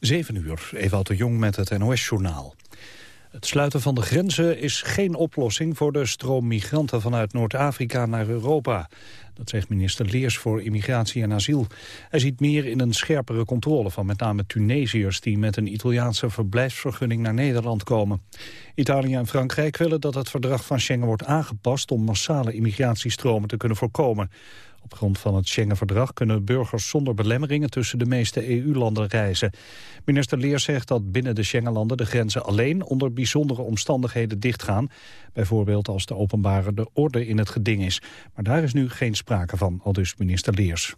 7 uur, Ewout de Jong met het NOS-journaal. Het sluiten van de grenzen is geen oplossing voor de stroom migranten vanuit Noord-Afrika naar Europa. Dat zegt minister Leers voor Immigratie en Asiel. Hij ziet meer in een scherpere controle van met name Tunesiërs die met een Italiaanse verblijfsvergunning naar Nederland komen. Italië en Frankrijk willen dat het verdrag van Schengen wordt aangepast om massale immigratiestromen te kunnen voorkomen. Op grond van het Schengen-verdrag kunnen burgers zonder belemmeringen tussen de meeste EU-landen reizen. Minister Leer zegt dat binnen de Schengen-landen de grenzen alleen onder bijzondere omstandigheden dichtgaan. Bijvoorbeeld als de openbare de orde in het geding is. Maar daar is nu geen sprake van, al dus minister Leers.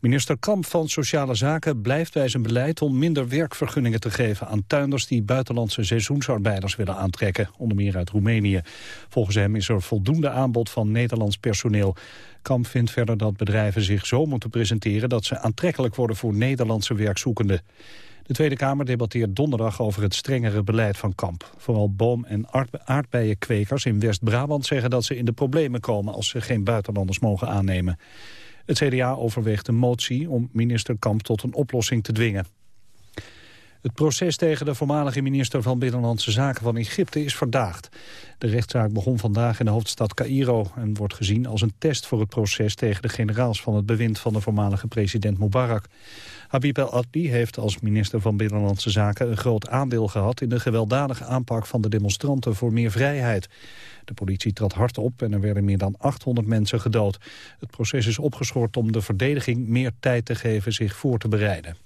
Minister Kamp van Sociale Zaken blijft bij zijn beleid om minder werkvergunningen te geven aan tuinders die buitenlandse seizoensarbeiders willen aantrekken, onder meer uit Roemenië. Volgens hem is er voldoende aanbod van Nederlands personeel. Kamp vindt verder dat bedrijven zich zo moeten presenteren dat ze aantrekkelijk worden voor Nederlandse werkzoekenden. De Tweede Kamer debatteert donderdag over het strengere beleid van Kamp. Vooral boom- en aardbeienkwekers in West-Brabant zeggen dat ze in de problemen komen als ze geen buitenlanders mogen aannemen. Het CDA overweegt een motie om minister Kamp tot een oplossing te dwingen. Het proces tegen de voormalige minister van Binnenlandse Zaken van Egypte is verdaagd. De rechtszaak begon vandaag in de hoofdstad Cairo en wordt gezien als een test voor het proces tegen de generaals van het bewind van de voormalige president Mubarak. Habib el-Adli heeft als minister van Binnenlandse Zaken een groot aandeel gehad in de gewelddadige aanpak van de demonstranten voor meer vrijheid. De politie trad hard op en er werden meer dan 800 mensen gedood. Het proces is opgeschort om de verdediging meer tijd te geven zich voor te bereiden.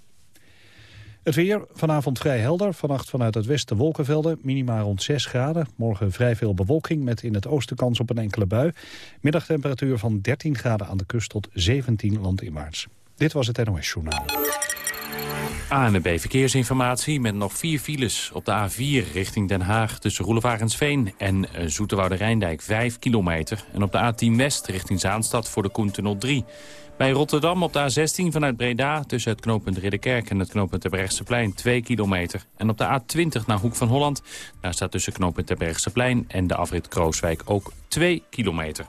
Het weer, vanavond vrij helder, vannacht vanuit het westen wolkenvelden, minima rond 6 graden. Morgen vrij veel bewolking met in het oosten kans op een enkele bui. Middagtemperatuur van 13 graden aan de kust tot 17 landinwaarts. Dit was het NOS Journaal. ANB Verkeersinformatie met nog vier files op de A4 richting Den Haag... tussen Roelevarensveen en eh, Zoeterwoude Rijndijk 5 kilometer. En op de A10 West richting Zaanstad voor de Koentunnel 3. Bij Rotterdam op de A16 vanuit Breda tussen het knooppunt Ridderkerk en het knooppunt Terbrechtseplein 2 kilometer. En op de A20 naar Hoek van Holland, daar staat tussen knooppunt Terbrechtseplein en de afrit Krooswijk ook 2 kilometer.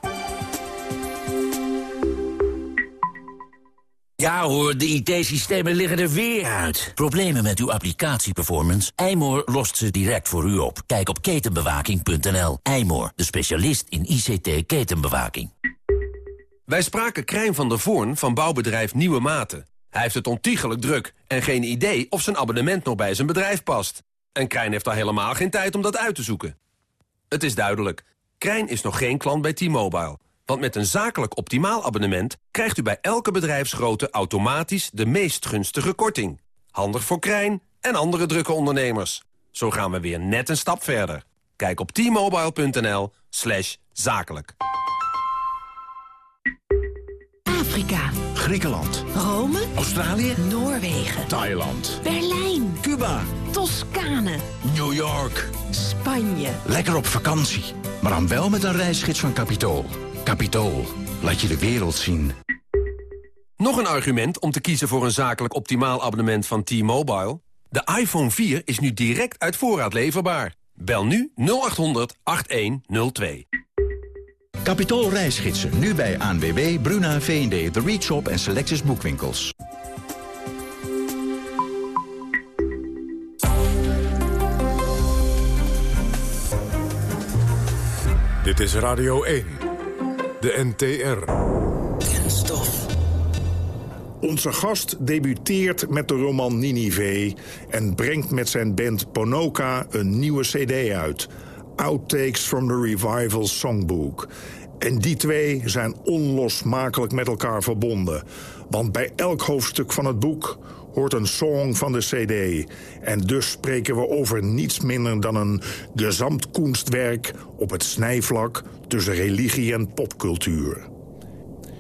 Ja hoor, de IT-systemen liggen er weer uit. Problemen met uw applicatieperformance? Eymoor lost ze direct voor u op. Kijk op ketenbewaking.nl. Eymoor, de specialist in ICT-ketenbewaking. Wij spraken Krijn van der Voorn van bouwbedrijf Nieuwe Maten. Hij heeft het ontiegelijk druk en geen idee of zijn abonnement nog bij zijn bedrijf past. En Krijn heeft al helemaal geen tijd om dat uit te zoeken. Het is duidelijk, Krijn is nog geen klant bij T-Mobile. Want met een zakelijk optimaal abonnement krijgt u bij elke bedrijfsgrootte automatisch de meest gunstige korting. Handig voor Krijn en andere drukke ondernemers. Zo gaan we weer net een stap verder. Kijk op t-mobile.nl slash zakelijk. Afrika. Griekenland. Rome. Australië. Noorwegen. Thailand. Berlijn. Cuba. Toscane. New York. Spanje. Lekker op vakantie. Maar dan wel met een reisgids van Capitool. Capitool. Laat je de wereld zien. Nog een argument om te kiezen voor een zakelijk optimaal abonnement van T-Mobile? De iPhone 4 is nu direct uit voorraad leverbaar. Bel nu 0800 8102. Capitool reisgidsen. Nu bij ANWB, Bruna, V&D, The Reach Shop en Selectus Boekwinkels. Dit is Radio 1. De NTR. Kenstof. Onze gast debuteert met de roman Ninive... en brengt met zijn band Ponoka een nieuwe cd uit. Outtakes from the Revival Songbook. En die twee zijn onlosmakelijk met elkaar verbonden. Want bij elk hoofdstuk van het boek hoort een song van de cd. En dus spreken we over niets minder dan een gezamtkunstwerk... op het snijvlak tussen religie en popcultuur.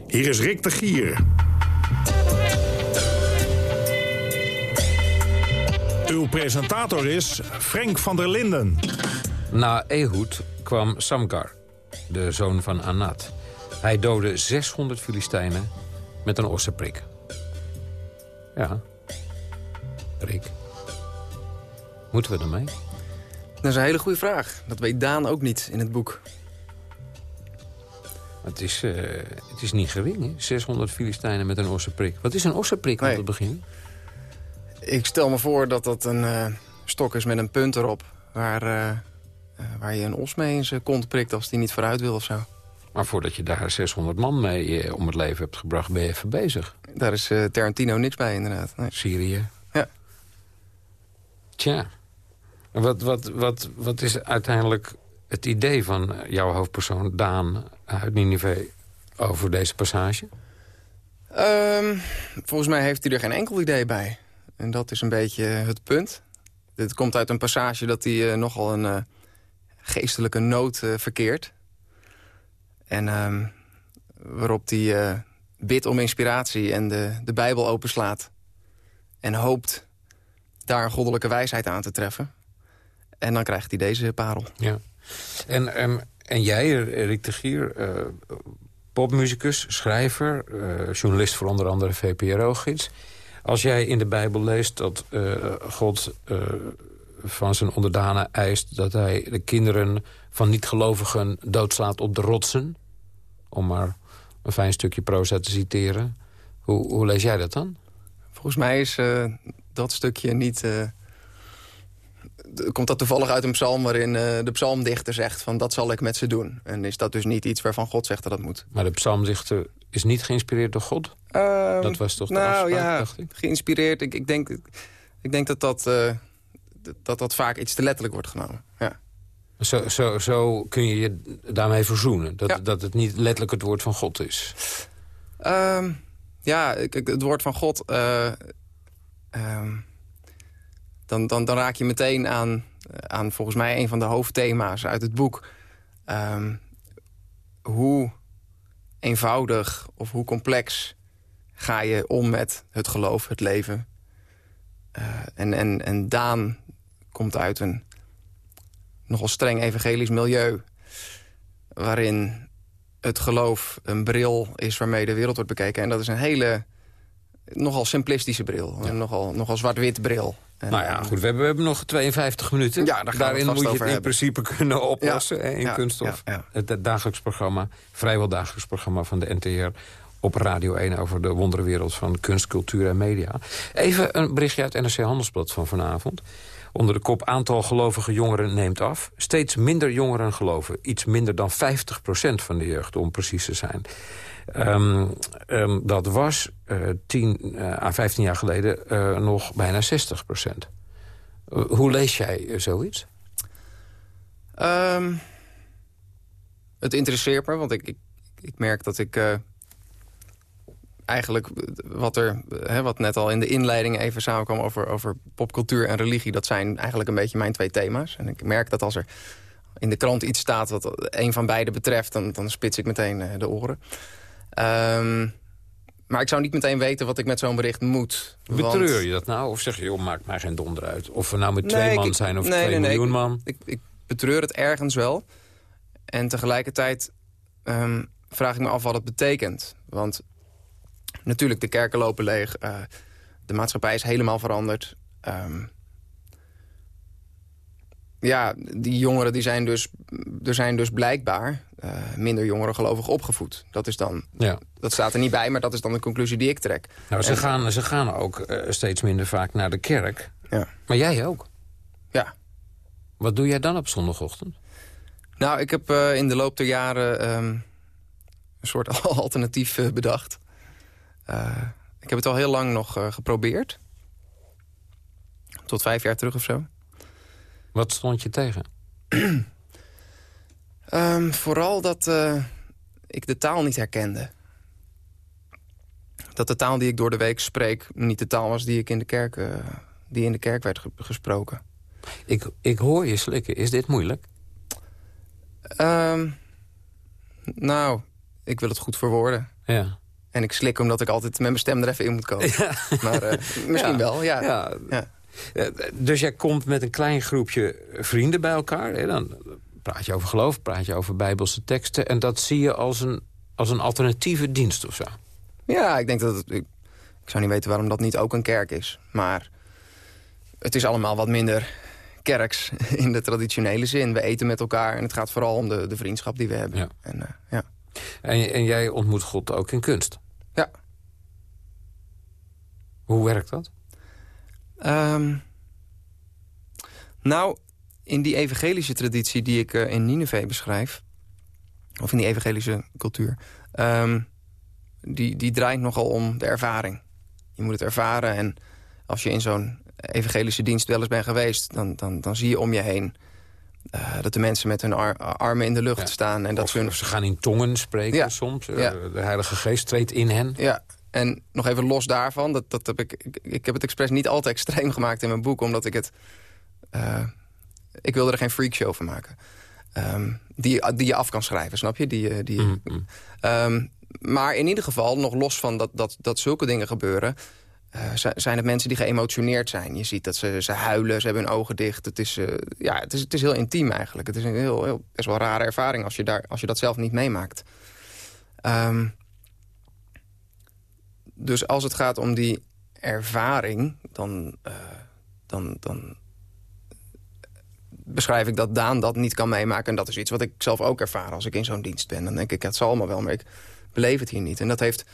Hier is Rick de Gier. Uw presentator is Frank van der Linden. Na Ehud kwam Samgar, de zoon van Anat. Hij doodde 600 Filistijnen met een ossenprik. Ja, Rick. Moeten we ermee? Dat is een hele goede vraag. Dat weet Daan ook niet in het boek. Het is, eh, het is niet gering, hè? 600 Filistijnen met een ossenprik. Wat is een ossenprik aan Nee. het begin? Ik stel me voor dat dat een eh, stok is met een punt erop... Waar, eh, waar je een os mee in zijn kont prikt als die niet vooruit wil of zo. Maar voordat je daar 600 man mee om het leven hebt gebracht... ben je even bezig. Daar is Tarantino niks bij, inderdaad. Nee. Syrië. Ja. Tja. Wat, wat, wat, wat is uiteindelijk het idee van jouw hoofdpersoon Daan uit Ninive over deze passage? Ehm, volgens mij heeft hij er geen enkel idee bij. En dat is een beetje het punt. Dit komt uit een passage dat hij eh, nogal een eh, geestelijke nood eh, verkeert. En ehm, waarop hij bidt om inspiratie en de, de Bijbel openslaat. En hoopt daar goddelijke wijsheid aan te treffen. En dan krijgt hij deze parel. Ja. En, en, en jij, Rick de Gier, eh, popmuzikus, schrijver... eh, journalist voor onder andere VPRO-gids. Als jij in de Bijbel leest dat eh, God van zijn onderdanen eist... dat hij de kinderen van niet-gelovigen doodslaat op de rotsen... om maar een fijn stukje proza te citeren... Hoe, hoe lees jij dat dan? Volgens mij is dat stukje niet... eh, komt dat toevallig uit een psalm waarin eh, de psalmdichter zegt... van dat zal ik met ze doen. En is dat dus niet iets waarvan God zegt dat dat moet. Maar de psalmdichter is niet geïnspireerd door God? Ehm, Dat was toch de nou afspraak, ja, dacht ik? geïnspireerd. Ik, ik, denk, ik denk dat dat, eh, dat dat vaak iets te letterlijk wordt genomen. Ja. Zo, zo, zo kun je je daarmee verzoenen. Dat, Ja. dat het niet letterlijk het woord van God is. Ehm, ja, het woord van God... ehm, dan, dan, dan raak je meteen aan, aan volgens mij een van de hoofdthema's uit het boek. Ehm, hoe eenvoudig of hoe complex ga je om met het geloof, het leven. Eh, en, en, en Daan komt uit een nogal streng evangelisch milieu... waarin het geloof een bril is waarmee de wereld wordt bekeken. En dat is een hele, nogal simplistische bril. Een nogal, nogal zwart-wit bril. En, nou ja, goed, we hebben, we hebben nog 52 minuten. Ja, daar Daarin moet je het in hebben. principe kunnen oplossen Ja, hè, in ja, kunststof. ja, ja. Het, dagelijks programma, vrijwel dagelijks programma van de NTR... op Radio 1 over de wonderwereld van kunst, cultuur en media. Even een berichtje uit NRC Handelsblad van vanavond. Onder de kop aantal gelovige jongeren neemt af. Steeds minder jongeren geloven. Iets minder dan 50% van de jeugd, om precies te zijn. Ehm, ehm, dat was eh 10 eh, à 15 jaar geleden eh, nog bijna 60% hoe lees jij eh, zoiets? Ehm, het interesseert me, want ik, ik, ik merk dat ik eh, eigenlijk wat er, hè, wat net al in de inleiding even samenkwam over, over popcultuur en religie, dat zijn eigenlijk een beetje mijn twee thema's. En ik merk dat als er in de krant iets staat wat een van beide betreft, dan, dan spits ik meteen eh, de oren. Ehm, maar ik zou niet meteen weten wat ik met zo'n bericht moet. want- Betreur je dat nou? Of zeg je, joh, maakt mij geen donder uit? Of we nou met twee Nee, man ik- zijn of nee, twee nee, miljoen man? Ik, ik betreur het ergens wel. En tegelijkertijd ehm, vraag ik me af wat het betekent. Want natuurlijk, de kerken lopen leeg. eh, de maatschappij is helemaal veranderd. Ehm, ja, die jongeren die zijn dus... Er zijn dus blijkbaar eh, minder jongeren gelovig opgevoed. Dat, is dan, Ja. dat staat er niet bij, maar dat is dan de conclusie die ik trek. Nou, ze, En- gaan, ze gaan ook eh, steeds minder vaak naar de kerk. Ja. Maar jij ook. Ja. Wat doe jij dan op zondagochtend? Nou, ik heb in de loop der jaren ehm, een soort alternatief bedacht. Eh, ik heb het al heel lang nog eh, geprobeerd. Tot vijf jaar terug of zo. Wat stond je tegen? Ehm, vooral dat eh, ik de taal niet herkende. Dat de taal die ik door de week spreek... niet de taal was die, ik in, de kerk, die in de kerk werd ge- gesproken. Ik, ik hoor je slikken. Is dit moeilijk? Ehm, nou, ik wil het goed verwoorden. Ja. En ik slik omdat ik altijd met mijn stem er even in moet komen. Maar eh, misschien Ja. wel, ja. Ja. Eh, Dus jij komt met een klein groepje vrienden bij elkaar. Hè? Dan praat je over geloof, praat je over bijbelse teksten. En dat zie je als een, als een alternatieve dienst of zo. Ja, ik denk dat het... Ik, ik zou niet weten waarom dat niet ook een kerk is. Maar het is allemaal wat minder kerks in de traditionele zin. We eten met elkaar en het gaat vooral om de, de vriendschap die we hebben. Ja. En, eh, ja. En, en jij ontmoet God ook in kunst. Hoe werkt dat? Ehm, nou, in die evangelische traditie die ik eh, in Nineveh beschrijf... of in die evangelische cultuur... ehm, die, die draait nogal om de ervaring. Je moet het ervaren en als je in zo'n evangelische dienst wel eens bent geweest... dan, dan, dan zie je om je heen eh, dat de mensen met hun ar- armen in de lucht staan. En dat Of, ze hun... of ze gaan in tongen spreken Ja. soms. Eh, Ja. De Heilige Geest treedt in hen. Ja, en nog even los daarvan, dat, dat heb ik, ik, ik heb het expres niet al te extreem gemaakt in mijn boek... omdat ik het... eh, ik wilde er geen freakshow van maken. Ehm, die, die je af kan schrijven, snap je? Die, eh, die, Mhm. Ehm, maar in ieder geval, nog los van dat, dat, dat zulke dingen gebeuren... eh, zi- zijn het mensen die geëmotioneerd zijn. Je ziet dat ze, ze huilen, ze hebben hun ogen dicht. Het is, ja, het is, het is heel intiem eigenlijk. Het is een heel, heel, best wel rare ervaring als je, daar, als je dat zelf niet meemaakt. Ehm, dus als het gaat om die ervaring, dan, eh, dan, dan beschrijf ik dat Daan dat niet kan meemaken. En dat is iets wat ik zelf ook ervaar als ik in zo'n dienst ben. Dan denk ik, het zal allemaal wel, maar ik beleef het hier niet. En dat heeft,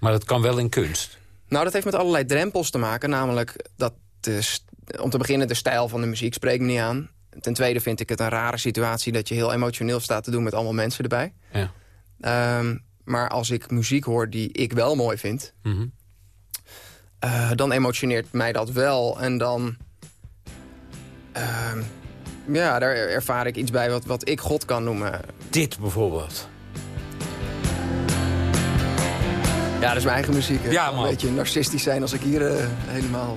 Maar dat kan wel in kunst. nou, dat heeft met allerlei drempels te maken. Namelijk dat, de, om te beginnen, de stijl van de muziek spreekt me niet aan. Ten tweede vind ik het een rare situatie dat je heel emotioneel staat te doen met allemaal mensen erbij. Ja. Ehm, maar als ik muziek hoor die ik wel mooi vind... Mhm. eh, dan emotioneert mij dat wel. En dan... ehm, ja, daar ervaar ik iets bij wat, wat ik God kan noemen. Dit bijvoorbeeld. Ja, dat is mijn eigen muziek. Ja, Een man. beetje narcistisch zijn als ik hier eh, helemaal...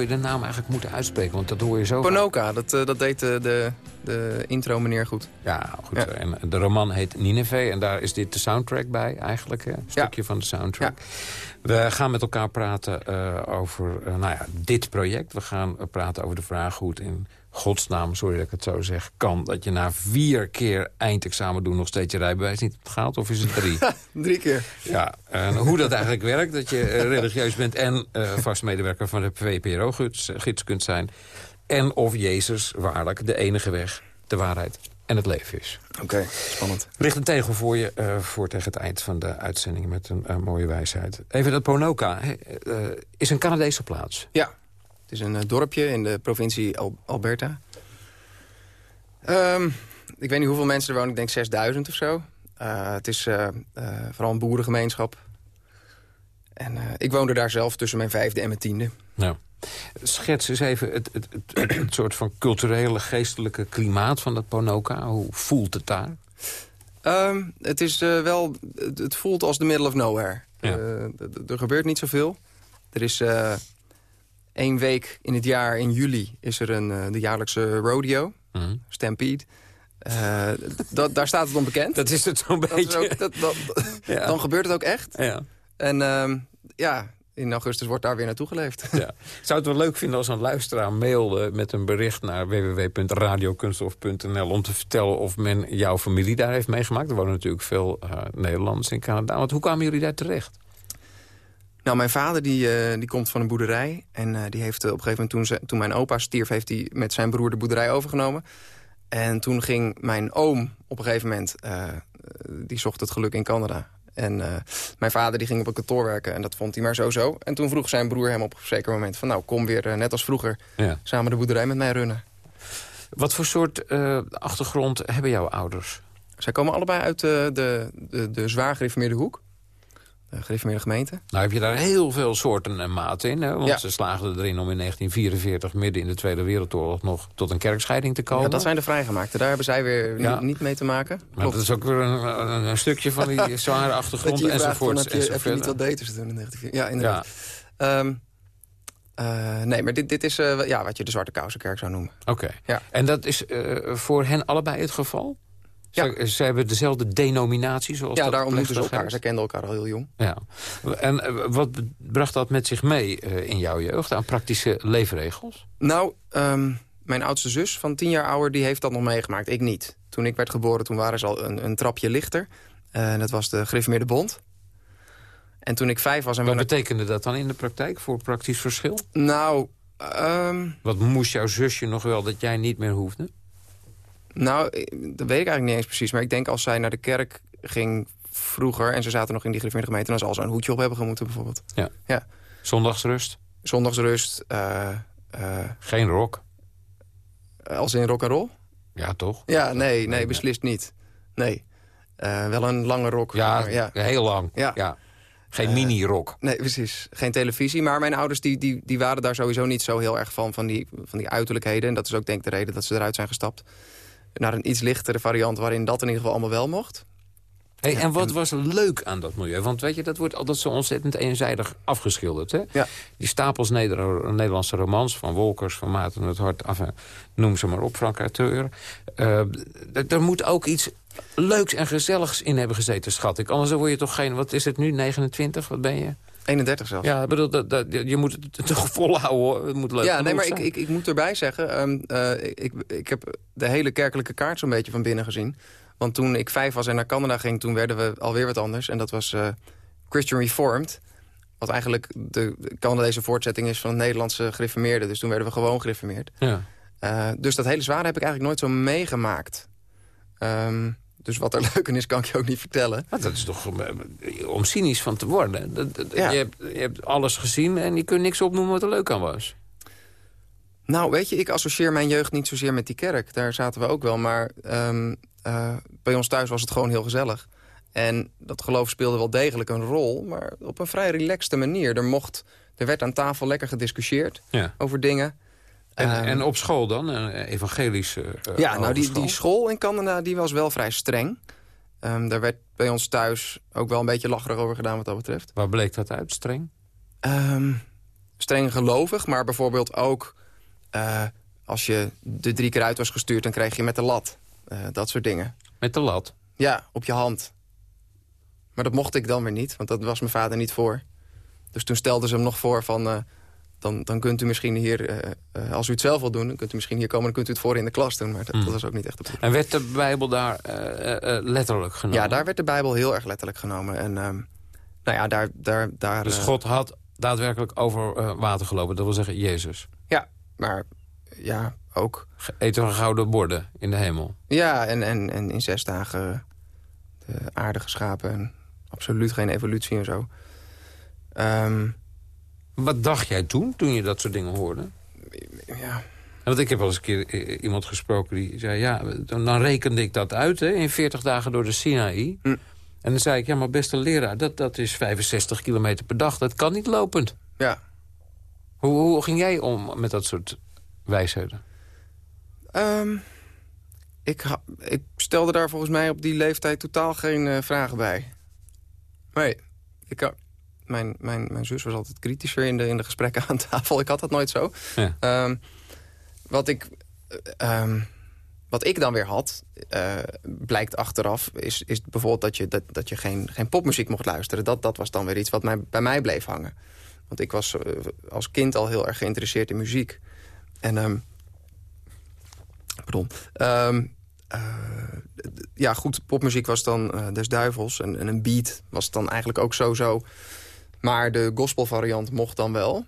zou je de naam eigenlijk moeten uitspreken? Want dat hoor je zo... Ponoka, dat, eh, dat deed de, de, de intro meneer goed. Ja, goed. Ja. En de roman heet Nineveh en daar is dit de soundtrack bij eigenlijk. Hè? Een stukje van de soundtrack. We gaan met elkaar praten eh, over eh, nou ja, dit project. We gaan eh, praten over de vraag hoe het in godsnaam, sorry dat ik het zo zeg, kan. Dat je na vier keer eindexamen doen nog steeds je rijbewijs niet hebt gehaald. Of is het drie? Drie keer. Ja, en hoe dat eigenlijk werkt, dat je religieus bent... en vast medewerker van de VPRO-gids gids kunt zijn. En of Jezus waarlijk de enige weg, de waarheid en het leven is. Oké, spannend. Er ligt een tegel voor je eh, voor tegen het eind van de uitzending... met een eh, mooie wijsheid. Even dat Ponoka eh, is een Canadese plaats. Ja, het is een dorpje in de provincie Al- Alberta. Ehm, ik weet niet hoeveel mensen er wonen, ik denk 6000 of zo. Het is vooral een boerengemeenschap. En ik woonde daar zelf tussen mijn vijfde en mijn tiende. Nou, schets eens even het, het, het, soort van culturele, geestelijke klimaat van dat Ponoka. Hoe voelt het daar? Ehm, het is eh, wel, het, voelt als the middle of nowhere. Ja. Eh, er gebeurt niet zoveel. Er is eh, één week in het jaar, in juli, is er een, de jaarlijkse rodeo. Mhm. Stampede. Dat, daar staat het onbekend. Dat is het zo'n beetje. ook- dat- dat- Ja. Dan gebeurt het ook echt. Ja. En ehm, ja, in augustus wordt daar weer naartoe geleefd. Ja. Zou het wel leuk vinden als een luisteraar mailde met een bericht naar www.radiokunstof.nl om te vertellen of men jouw familie daar heeft meegemaakt. Er wonen natuurlijk veel eh, Nederlanders in Canada. Want hoe kwamen jullie daar terecht? Nou, mijn vader die, eh, die komt van een boerderij. En eh, die heeft op een gegeven moment, toen, ze, toen mijn opa stierf... heeft hij met zijn broer de boerderij overgenomen. En toen ging mijn oom op een gegeven moment... die zocht het geluk in Canada. En eh, mijn vader die ging op een kantoor werken. En dat vond hij maar zo zo. En toen vroeg zijn broer hem op een zeker moment... van nou, kom weer eh, net als vroeger Ja. samen de boerderij met mij runnen. Wat voor soort eh, achtergrond hebben jouw ouders? Zij komen allebei uit eh, de, de, de zwaar gereformeerde hoek. De gereformeerde gemeente. Nou heb je daar heel veel soorten en maten in. Hè? Want Ja. ze slaagden erin om in 1944, midden in de Tweede Wereldoorlog... nog tot een kerkscheiding te komen. Ja, dat zijn de vrijgemaakte. Daar hebben zij weer Ja. niet mee te maken. Maar Klopt. dat is ook weer een, een, een stukje van die zware achtergrond Dat je heb je, heb je niet wat beters te doen in 1944? Ja, inderdaad. Ehm, eh, nee, maar dit, dit is eh, ja, wat je de Zwarte Kousenkerk zou noemen. Oké. Ja. En dat is eh, voor hen allebei het geval? Ja. Ze, hebben dezelfde denominatie, zoals ja, dat daar ontmoeten ze elkaar. Ze kenden elkaar al heel jong. Ja. En eh, wat bracht dat met zich mee eh, in jouw jeugd aan praktische leefregels? Nou, ehm, mijn oudste zus van tien jaar ouder, die heeft dat nog meegemaakt. Ik niet. Toen ik werd geboren, toen waren ze al een, een trapje lichter. Eh, dat was de Gereformeerde Bond. En toen ik vijf was... En Wat betekende dat dan in de praktijk voor praktisch verschil? Nou, ehm, Wat moest jouw zusje nog wel dat jij niet meer hoefde? Nou, eh, dat weet ik eigenlijk niet eens precies. Maar ik denk als zij naar de kerk ging vroeger... en ze zaten nog in die gemeente... dan zal ze een hoedje op hebben gemoeten bijvoorbeeld. Ja. Ja. Zondagsrust? Zondagsrust, eh, eh, Geen rock? als in rock and roll? Ja, toch? Ja, nee, nee, beslist niet. Nee. Wel een lange rok. Ja, maar ja. heel lang. Ja. Ja. Geen mini-rock. Nee, precies. Geen televisie. Maar mijn ouders die, die, die waren daar sowieso niet zo heel erg van, van die, van die uiterlijkheden. En dat is ook denk ik de reden dat ze eruit zijn gestapt. Naar een iets lichtere variant waarin dat in ieder geval allemaal wel mocht. Hey, en wat was leuk aan dat milieu? Want weet je, dat wordt altijd zo ontzettend eenzijdig afgeschilderd. Hè? Ja. Die stapels Neder Nederlandse romans van Wolkers, van Maarten het Hart... Af, noem ze maar op, Frank Arthur. Eh, er moet ook iets leuks en gezelligs in hebben gezeten, schat ik. Anders word je toch geen... Wat is het nu, 29? Wat ben je? 31 zelfs. Ja, ik bedoel, dat, dat, je moet het toch volhouden, hoor. Het moet leuk ja, nee, maar ik, ik, ik moet erbij zeggen... ehm, eh, ik, ik heb de hele kerkelijke kaart zo'n beetje van binnen gezien. Want toen ik vijf was en naar Canada ging... toen werden we alweer wat anders. En dat was eh, Christian Reformed. Wat eigenlijk de de Canadese voortzetting is van het Nederlandse gereformeerde. Dus toen werden we gewoon gereformeerd. Ja. Eh, dus dat hele zware heb ik eigenlijk nooit zo meegemaakt. Ehm, dus wat er leuk is, kan ik je ook niet vertellen. Maar dat is toch om, eh, om cynisch van te worden. Ja. je, hebt, je hebt alles gezien en je kunt niks opnoemen wat er leuk aan was. Nou, weet je, ik associeer mijn jeugd niet zozeer met die kerk. Daar zaten we ook wel, maar ehm, eh, bij ons thuis was het gewoon heel gezellig. En dat geloof speelde wel degelijk een rol, maar op een vrij relaxte manier. Er, mocht, er werd aan tafel lekker gediscussieerd Ja. over dingen. En, Ehm, en op school dan? Een evangelische eh, ja, nou, die, die school in Canada die was wel vrij streng. Ehm, daar werd bij ons thuis ook wel een beetje lacherig over gedaan wat dat betreft. Waar bleek dat uit? Streng? Ehm, streng gelovig, maar bijvoorbeeld ook... eh, als je er drie keer uit was gestuurd, dan kreeg je met de lat. Eh, dat soort dingen. Met de lat? Ja, op je hand. Maar dat mocht ik dan weer niet, want dat was mijn vader niet voor. Dus toen stelden ze hem nog voor van... dan, dan kunt u misschien hier, eh, eh, als u het zelf wil doen... dan kunt u misschien hier komen en kunt u het voor in de klas doen. Maar dat, Hmm. dat was ook niet echt de bedoeling. En werd de Bijbel daar eh, letterlijk genomen? Ja, daar werd de Bijbel heel erg letterlijk genomen. En ehm, nou ja, daar... daar, daar Dus God had daadwerkelijk over water gelopen. Dat wil zeggen Jezus. Ja, maar ja, ook. Eten van gouden borden in de hemel. Ja, en, en, en in zes dagen de aarde geschapen. En absoluut geen evolutie en zo. Ehm, Wat dacht jij toen, toen je dat soort dingen hoorde? ja, Want ik heb wel eens een keer eh, iemand gesproken die zei... ja, dan, dan rekende ik dat uit hè, in 40 dagen door de Sinaï. Hm. En dan zei ik, ja, maar beste leraar, dat, dat is 65 kilometer per dag. Dat kan niet lopend. ja. Hoe, hoe ging jij om met dat soort wijsheden? Ehm, ik, ik stelde daar volgens mij op die leeftijd totaal geen eh, vragen bij. Nee, ik, mijn, mijn, mijn zus was altijd kritischer in de, in de gesprekken aan tafel. Ik had dat nooit zo. Ja. Ehm, wat, ik, eh, ehm, wat ik dan weer had, eh, blijkt achteraf... Is, is bijvoorbeeld dat je, dat, dat je geen, geen popmuziek mocht luisteren. Dat, dat was dan weer iets wat mij, bij mij bleef hangen. Want ik was eh, als kind al heel erg geïnteresseerd in muziek. En... ehm, Pardon. Eh, ja, goed, popmuziek was dan des duivels. En, en een beat was dan eigenlijk ook zo-zo. Maar de gospelvariant mocht dan wel.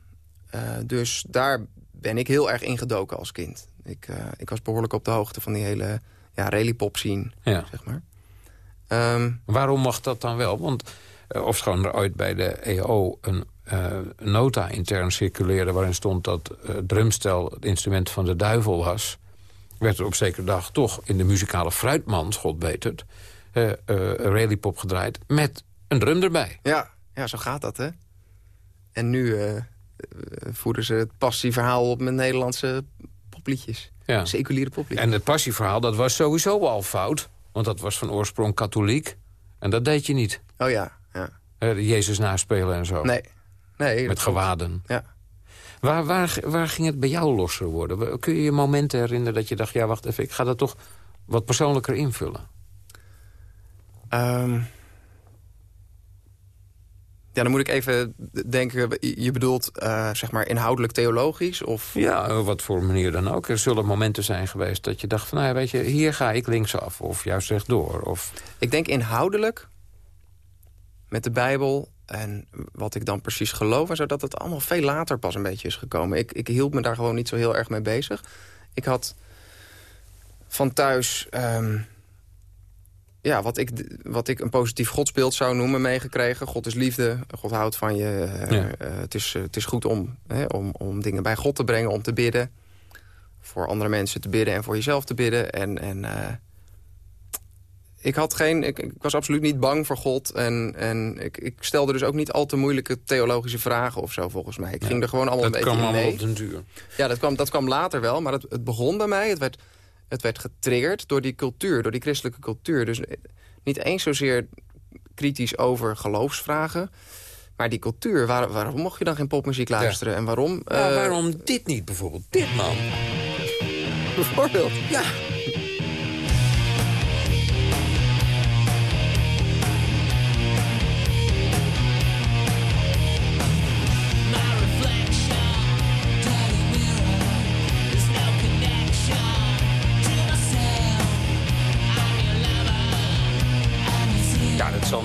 Eh, dus daar ben ik heel erg ingedoken als kind. Ik, eh, ik was behoorlijk op de hoogte van die hele ja, rallypop scene, Ja. zeg maar. Ehm, Waarom mag dat dan wel? Want uh, ofschoon er ooit bij de EO een nota intern circuleerde... waarin stond dat drumstel het instrument van de duivel was... werd er op zekere dag toch in de muzikale fruitmand, God weet het... Rallypop gedraaid met een drum erbij. ja, ja, zo gaat dat, hè. En nu eh, eh, voeren ze het passieverhaal op met Nederlandse popliedjes. Ja. Seculiere popliedjes. En het passieverhaal, dat was sowieso al fout. Want dat was van oorsprong katholiek. En dat deed je niet. Oh ja, ja. Eh, Jezus naspelen en zo. Nee. nee Met gewaden. Ja. Waar, waar, waar ging het bij jou losser worden? Kun je je momenten herinneren dat je dacht... ja, wacht even, ik ga dat toch wat persoonlijker invullen? Ehm, ja, dan moet ik even denken. Je bedoelt eh, zeg maar inhoudelijk theologisch? Of... Ja, wat voor manier dan ook. Er zullen momenten zijn geweest dat je dacht van... nou ja, weet je, hier ga ik linksaf of juist rechtdoor. Of... Ik denk inhoudelijk met de Bijbel en wat ik dan precies geloof... en zo, dat het allemaal veel later pas een beetje is gekomen. Ik, ik hield me daar gewoon niet zo heel erg mee bezig. Ik had van thuis... ehm, ja, wat ik, wat ik een positief godsbeeld zou noemen meegekregen. God is liefde, God houdt van je. eh, Ja. het, is, eh, het is goed om, hè, om, om dingen bij God te brengen, om te bidden. Voor andere mensen te bidden en voor jezelf te bidden. En, en eh, ik, had geen, ik, ik was absoluut niet bang voor God. En, en ik, ik stelde dus ook niet al te moeilijke theologische vragen of zo, volgens mij. Ik ging er gewoon allemaal dat een kwam beetje in allemaal mee. op den duur. Ja, dat kwam, dat kwam later wel, maar het, het begon bij mij. Het werd, het werd getriggerd door die cultuur, door die christelijke cultuur. Dus eh, niet eens zozeer kritisch over geloofsvragen... maar die cultuur, waar, waarom mocht je dan geen popmuziek luisteren? En waarom... Ja, eh, waarom dit niet bijvoorbeeld? Dit man. Bijvoorbeeld? Ja.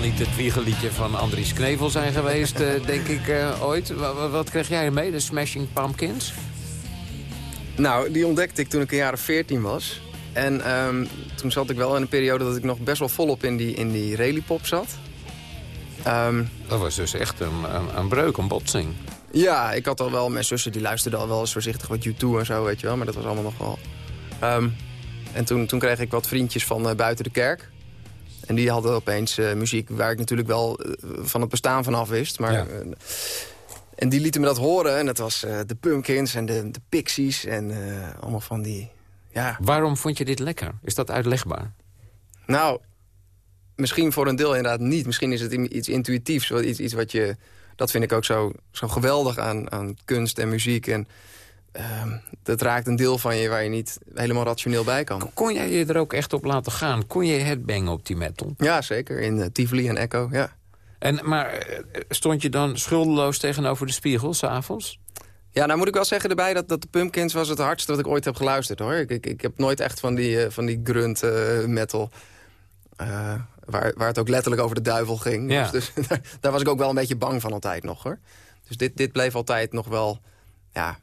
Niet het wiegeliedje van Andries Knevel zijn geweest, eh, denk ik, eh, ooit. Wa- wa- wat kreeg jij ermee, de Smashing Pumpkins? Nou, die ontdekte ik toen ik een jaar of 14 was. En ehm, toen zat ik wel in een periode dat ik nog best wel volop in die, in die rallypop zat. Ehm, Dat was dus echt een, een, een breuk, een botsing. Ja, ik had al wel... Mijn zussen die luisterden al wel eens voorzichtig wat U2 en zo, weet je wel. Maar dat was allemaal nog wel... Ehm, en toen, toen kreeg ik wat vriendjes van eh, buiten de kerk. En die hadden opeens eh, muziek waar ik natuurlijk wel eh, van het bestaan van af wist. Maar, Ja. eh, en die lieten me dat horen. En dat was de Pumpkins en de, de Pixies en allemaal van die... Ja, Waarom vond je dit lekker? Is dat uitlegbaar? nou, misschien voor een deel inderdaad niet. Misschien is het iets intuïtiefs. Iets, iets wat je, dat vind ik ook zo, zo geweldig aan, aan kunst en muziek. En dat raakt een deel van je waar je niet helemaal rationeel bij kan. Kon jij je er ook echt op laten gaan? Kon je het bangen op die metal? Ja, zeker. In eh, Tivoli en Echo, ja. En, maar eh, stond je dan schuldeloos tegenover de spiegel s'avonds? Ja, nou moet ik wel zeggen erbij dat, dat de Pumpkins was het hardste wat ik ooit heb geluisterd, hoor. Ik, ik, ik heb nooit echt van die, eh, van die grunt metal... waar, waar het ook letterlijk over de duivel ging. Ja. Dus, dus daar, daar was ik ook wel een beetje bang van altijd nog, hoor. Dus dit, dit bleef altijd nog wel, ja,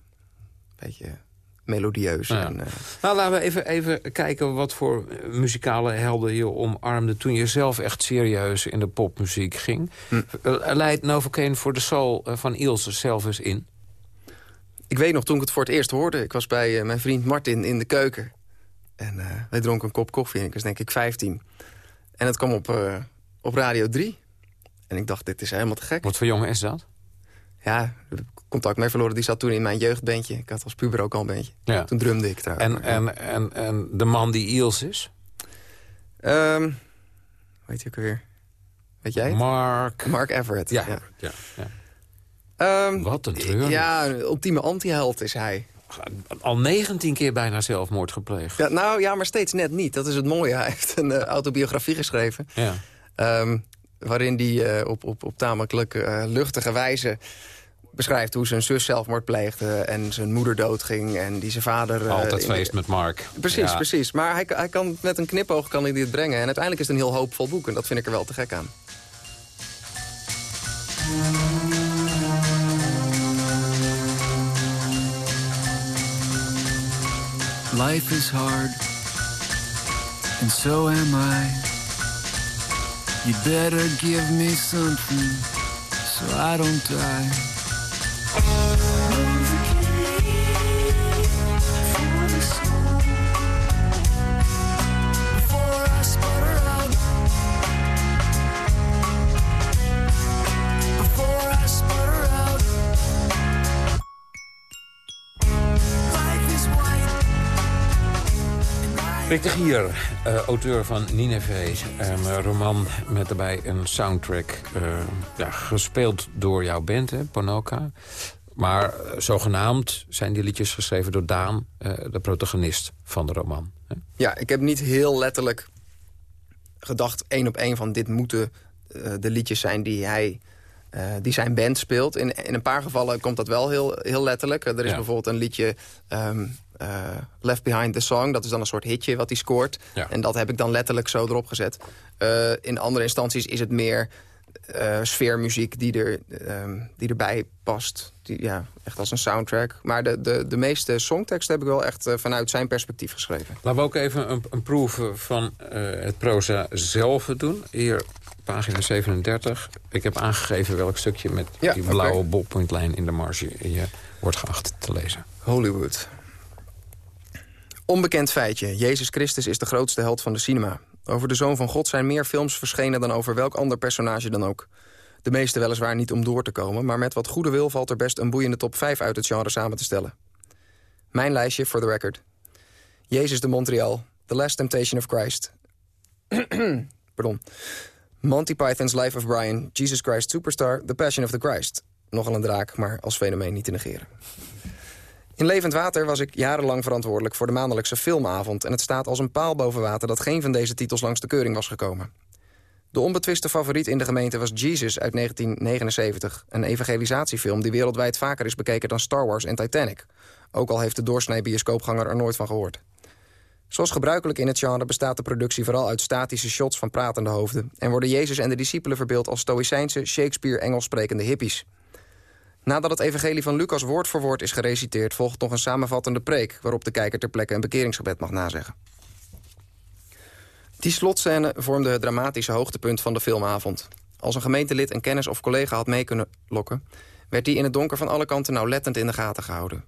beetje melodieus. Ja. En, eh, Nou, laten we even, even kijken wat voor muzikale helden je omarmde... toen je zelf echt serieus in de popmuziek ging. Hm. Eh, Leidt Novocaine voor de Soul eh, van Ilse zelf eens in? ik weet nog, toen ik het voor het eerst hoorde... ik was bij mijn vriend Martin in de keuken. En eh, wij dronken een kop koffie en ik was denk ik 15. En het kwam op, op Radio 3. En ik dacht, dit is helemaal te gek. Wat voor jongen is dat? Ja, contact mee verloren. Die zat toen in mijn jeugdbandje. Ik had als puber ook al een bandje. Ja. Toen drumde ik trouwens. En, en, en, en de man die Ilse is? Ehm, weet je ook weer? Weet jij het? Mark... Mark Everett. Ja, ja. ja, ja. Ehm, Wat een treur. ja, een ultieme anti-held is hij. Al 19 keer bijna zelfmoord gepleegd. Ja, nou ja, maar steeds net niet. Dat is het mooie. Hij heeft een eh, autobiografie geschreven. Ja. Ehm, waarin hij eh, op, op, op tamelijk eh, luchtige wijze beschrijft hoe zijn zus zelfmoord pleegde... en zijn moeder doodging en die zijn vader... eh, Altijd in- feest met Mark. Precies, Ja. precies. Maar hij, hij kan, met een knipoog kan hij dit brengen. En uiteindelijk is het een heel hoopvol boek. En dat vind ik er wel te gek aan. Life is hard, and so am I. You better give me something so I don't die. Rick de Gier, auteur van Nineveh. Een roman met daarbij een soundtrack. eh, ja, gespeeld door jouw band, hè, Ponoka. Maar eh, zogenaamd zijn die liedjes geschreven door Daan, eh, de protagonist van de roman. hè. Ja, ik heb niet heel letterlijk gedacht één op één van dit moeten de liedjes zijn die hij die zijn band speelt. In, in een paar gevallen komt dat wel heel, heel letterlijk. Er is Ja. bijvoorbeeld een liedje ehm, eh, Left Behind the Song. Dat is dan een soort hitje wat hij scoort. Ja. En dat heb ik dan letterlijk zo erop gezet. Eh, in andere instanties is het meer eh, sfeermuziek die, er, ehm, die erbij past. Die, ja, echt als een soundtrack. Maar de, de, de meeste songteksten heb ik wel echt vanuit zijn perspectief geschreven. Laten we ook even een, een proef van het proza zelf doen. Hier, pagina 37. Ik heb aangegeven welk stukje met Ja, die blauwe ballpointlijn in de marge... je wordt geacht te lezen. Hollywood. Onbekend feitje. Jezus Christus is de grootste held van de cinema. Over de Zoon van God zijn meer films verschenen dan over welk ander personage dan ook. De meeste weliswaar niet om door te komen... maar met wat goede wil valt er best een boeiende top 5 uit het genre samen te stellen. Mijn lijstje, for the record. Jezus de Montreal. The Last Temptation of Christ. Pardon. Monty Python's Life of Brian. Jesus Christ Superstar. The Passion of the Christ. Nogal een draak, maar als fenomeen niet te negeren. In Levend Water was ik jarenlang verantwoordelijk voor de maandelijkse filmavond... en het staat als een paal boven water dat geen van deze titels langs de keuring was gekomen. De onbetwiste favoriet in de gemeente was Jesus uit 1979... een evangelisatiefilm die wereldwijd vaker is bekeken dan Star Wars en Titanic. Ook al heeft de doorsnee bioscoopganger er nooit van gehoord. Zoals gebruikelijk in het genre bestaat de productie vooral uit statische shots van pratende hoofden... en worden Jezus en de discipelen verbeeld als stoïcijnse, Shakespeare-Engels sprekende hippies... Nadat het evangelie van Lucas woord voor woord is gereciteerd... volgt nog een samenvattende preek... waarop de kijker ter plekke een bekeringsgebed mag nazeggen. Die slotscène vormde het dramatische hoogtepunt van de filmavond. Als een gemeentelid een kennis of collega had mee kunnen lokken... werd die in het donker van alle kanten nauwlettend in de gaten gehouden.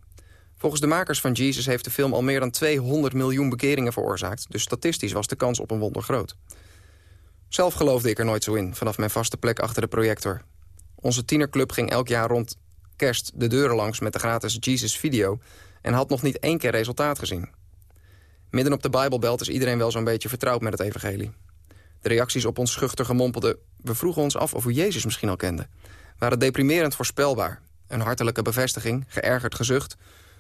Volgens de makers van Jesus heeft de film al meer dan 200 miljoen bekeringen veroorzaakt... dus statistisch was de kans op een wonder groot. Zelf geloofde ik er nooit zo in, vanaf mijn vaste plek achter de projector. Onze tienerclub ging elk jaar rond kerst de deuren langs met de gratis Jesus video... en had nog niet één keer resultaat gezien. Midden op de Bijbelbelt is iedereen wel zo'n beetje vertrouwd met het evangelie. De reacties op ons schuchter gemompelde... we vroegen ons af of we Jezus misschien al kenden... waren deprimerend voorspelbaar. Een hartelijke bevestiging, geërgerd gezucht...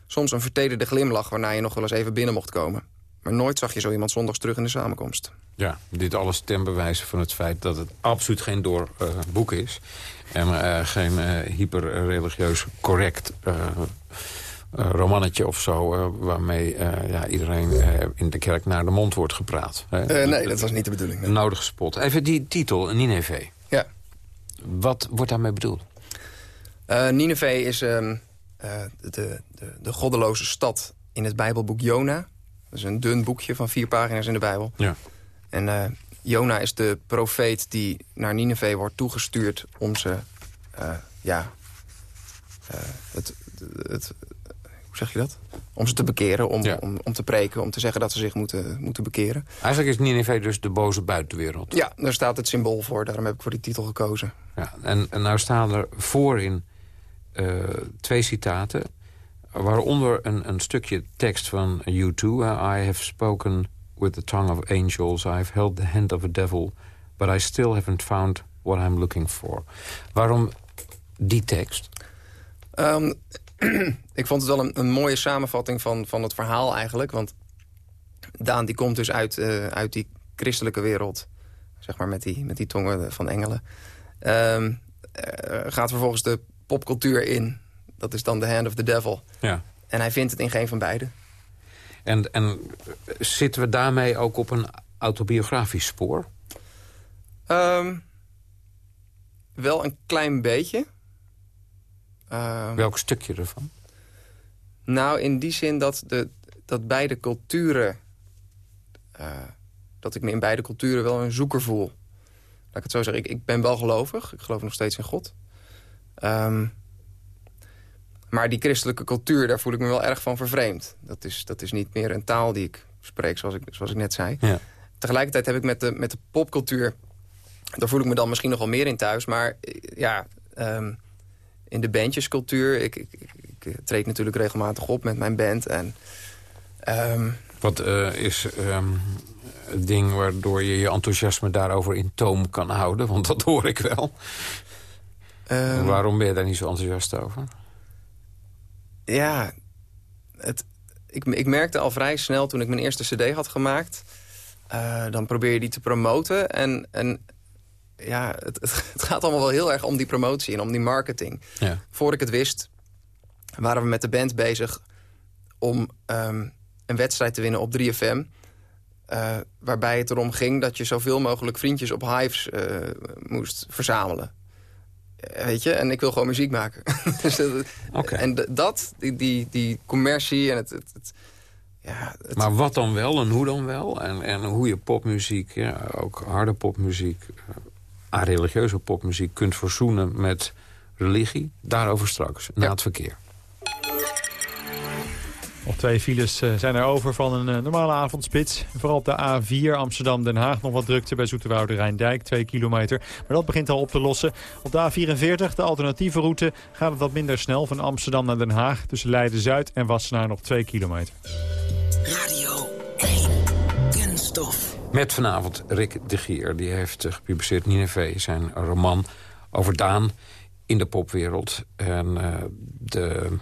soms een vertederde glimlach waarna je nog wel eens even binnen mocht komen. Maar nooit zag je zo iemand zondags terug in de samenkomst. Ja, dit alles ten bewijze van het feit dat het absoluut geen door eh, boek is. En eh, geen eh hyper-religieus correct eh, romannetje of zo... waarmee ja, iedereen in de kerk naar de mond wordt gepraat. Hè? Nee, dat was niet de bedoeling. Een nodige spot. Even die titel, Nineveh. Ja. Wat wordt daarmee bedoeld? Eh Nineveh is ehm, eh, de, de, de goddeloze stad in het Bijbelboek Jona. Dat is een dun boekje van vier pagina's in de Bijbel. Ja. En eh, Jona is de profeet die naar Nineveh wordt toegestuurd om ze... eh, ja, eh, het, het, hoe zeg je dat? Om ze te bekeren, om, Ja. om, om te preken, om te zeggen dat ze zich moeten, moeten bekeren. Eigenlijk is Nineveh dus de boze buitenwereld. Ja, daar staat het symbool voor. Daarom heb ik voor die titel gekozen. Ja, en, en nou staan er voorin eh, twee citaten... waaronder een, een stukje tekst van U2. eh, I have spoken with the tongue of angels. I have held the hand of a devil. But I still haven't found what I'm looking for. Waarom die tekst? Ehm, ik vond het wel een, een mooie samenvatting van, van het verhaal eigenlijk. Want Daan die komt dus uit, eh, uit die christelijke wereld. Zeg maar met die, met die tongen van engelen. Ehm, eh, gaat vervolgens de popcultuur in. Dat is dan the hand of the devil. Ja. En hij vindt het in geen van beide. En, en zitten we daarmee ook op een autobiografisch spoor? Ehm, wel een klein beetje. Ehm, Welk stukje ervan? Nou, in die zin dat, de, dat beide culturen... eh, dat ik me in beide culturen wel een zoeker voel. Laat ik het zo zeggen. Ik, ik ben wel gelovig. Ik geloof nog steeds in God. Ehm, maar die christelijke cultuur, daar voel ik me wel erg van vervreemd. Dat is, dat is niet meer een taal die ik spreek, zoals ik, zoals ik net zei. Ja. Tegelijkertijd heb ik met de, met de popcultuur... daar voel ik me dan misschien nog wel meer in thuis. Maar eh, ja, ehm, in de bandjescultuur... Ik, ik, ik, ik treed natuurlijk regelmatig op met mijn band. En ehm, Wat eh, is ehm, het ding waardoor je je enthousiasme daarover in toom kan houden? Want dat hoor ik wel. Waarom ben je daar niet zo enthousiast over? Ja, het, ik, ik merkte al vrij snel toen ik mijn eerste cd had gemaakt... eh, dan probeer je die te promoten. En, en ja, het, het gaat allemaal wel heel erg om die promotie en om die marketing. Ja. Voor ik het wist, waren we met de band bezig... om ehm, een wedstrijd te winnen op 3FM... eh, waarbij het erom ging dat je zoveel mogelijk vriendjes op Hives eh, moest verzamelen. Weet je, en ik wil gewoon muziek maken. dus dat, En dat, die, die, die commercie en het... het, het- ja, het- Maar wat dan wel en hoe dan wel? En, en hoe je popmuziek, ja, ook harde popmuziek... eh, religieuze popmuziek kunt verzoenen met religie... daarover straks, na het verkeer. Nog twee files eh, zijn er over van een eh, normale avondspits. Vooral op de A4 Amsterdam-Den Haag nog wat drukte bij Zoeterwoude Rijndijk, 2 kilometer. Maar dat begint al op te lossen. Op de A44, de alternatieve route, gaat het wat minder snel van Amsterdam naar Den Haag. Tussen Leiden-Zuid en Wassenaar nog 2 kilometer. Radio 1. Kunststof. Met vanavond Rick de Gier. Die heeft eh, gepubliceerd Nineveh, zijn roman over Daan in de popwereld. En eh, de,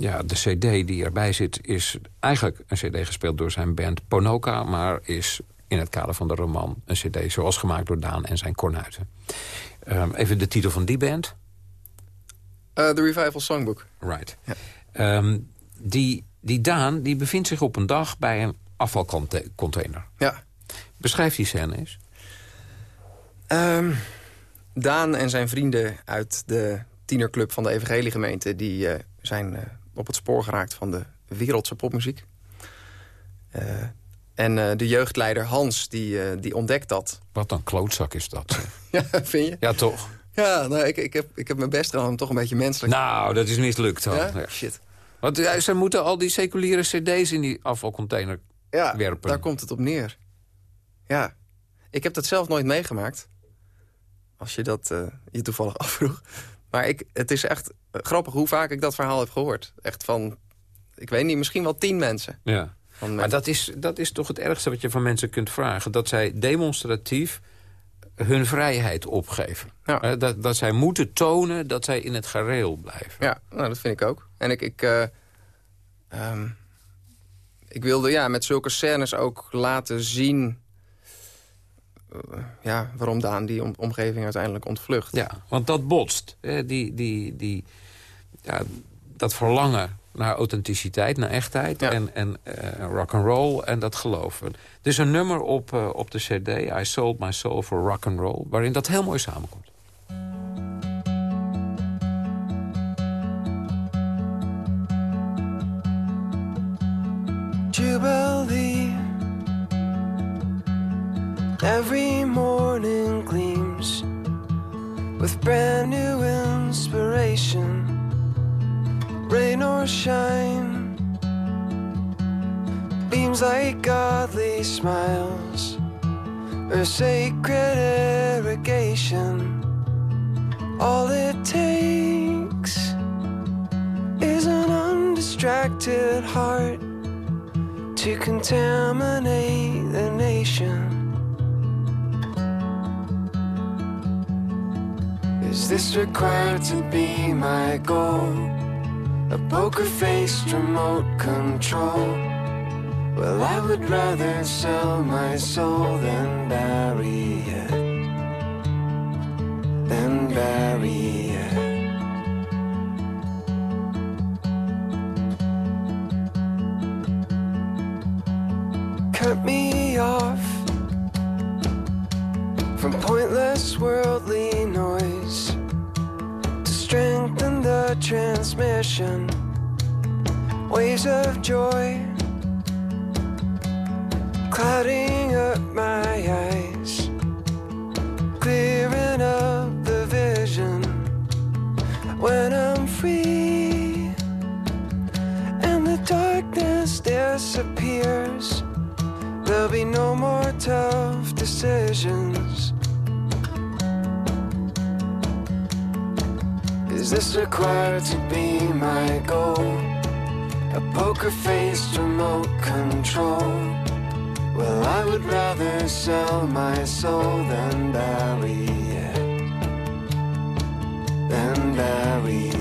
ja, de cd die erbij zit is eigenlijk een cd gespeeld door zijn band Ponoka... maar is in het kader van de roman een cd zoals gemaakt door Daan en zijn kornuiten. Ehm, even de titel van die band. eh, The Revival Songbook. Right. Ehm, die, die Daan die bevindt zich op een dag bij een afvalcontainer. Ja. Beschrijf die scène eens. Ehm, Daan en zijn vrienden uit de tienerclub van de evangeliegemeente... die eh, zijn eh, op het spoor geraakt van de wereldse popmuziek. Eh, en eh, de jeugdleider Hans, die, eh, die ontdekt dat. Wat een klootzak is dat. Ja, vind je? Ja, toch? Ja, nou, ik, ik, heb, ik heb mijn best gedaan om toch een beetje menselijk... Nou, dat is mislukt. hoor. Ja? Shit. Want ja, ze moeten al die seculiere cd's in die afvalcontainer Ja, werpen. daar komt het op neer. Ja. Ik heb dat zelf nooit meegemaakt. Als je dat je toevallig afvroeg. Maar ik, het is echt grappig hoe vaak ik dat verhaal heb gehoord. Echt van, ik weet niet, misschien wel tien mensen. Ja. Van Maar dat is, dat is toch het ergste wat je van mensen kunt vragen. Dat zij demonstratief hun vrijheid opgeven. Eh, Dat, dat zij moeten tonen dat zij in het gareel blijven. Ja, nou, dat vind ik ook. En ik, ik, eh, ehm, ik wilde ja, met zulke scènes ook laten zien... eh, ja, waarom Daan die om- omgeving uiteindelijk ontvlucht. Ja, want dat botst. hè, Die, die, die, ja, dat verlangen naar authenticiteit, naar echtheid en, en eh, rock and roll en dat geloven. Er is een nummer op, eh, op de cd, I Sold My Soul for Rock and Roll, waarin dat heel mooi samenkomt. Jubilee. Every morning gleams with brand new inspiration. Rain or shine, beams like godly smiles or sacred irrigation. All it takes is an undistracted heart to contaminate the nation. This required to be my goal? A poker faced remote control? Well, I would rather sell my soul than bury it. Than bury it. Transmission. Waves of joy clouding up my eyes, clearing up the vision when I'm free and the darkness disappears. There'll be no more tough decisions. Is this required to be my goal? a poker faced remote control. Well, I would rather sell my soul than bury it, than bury it.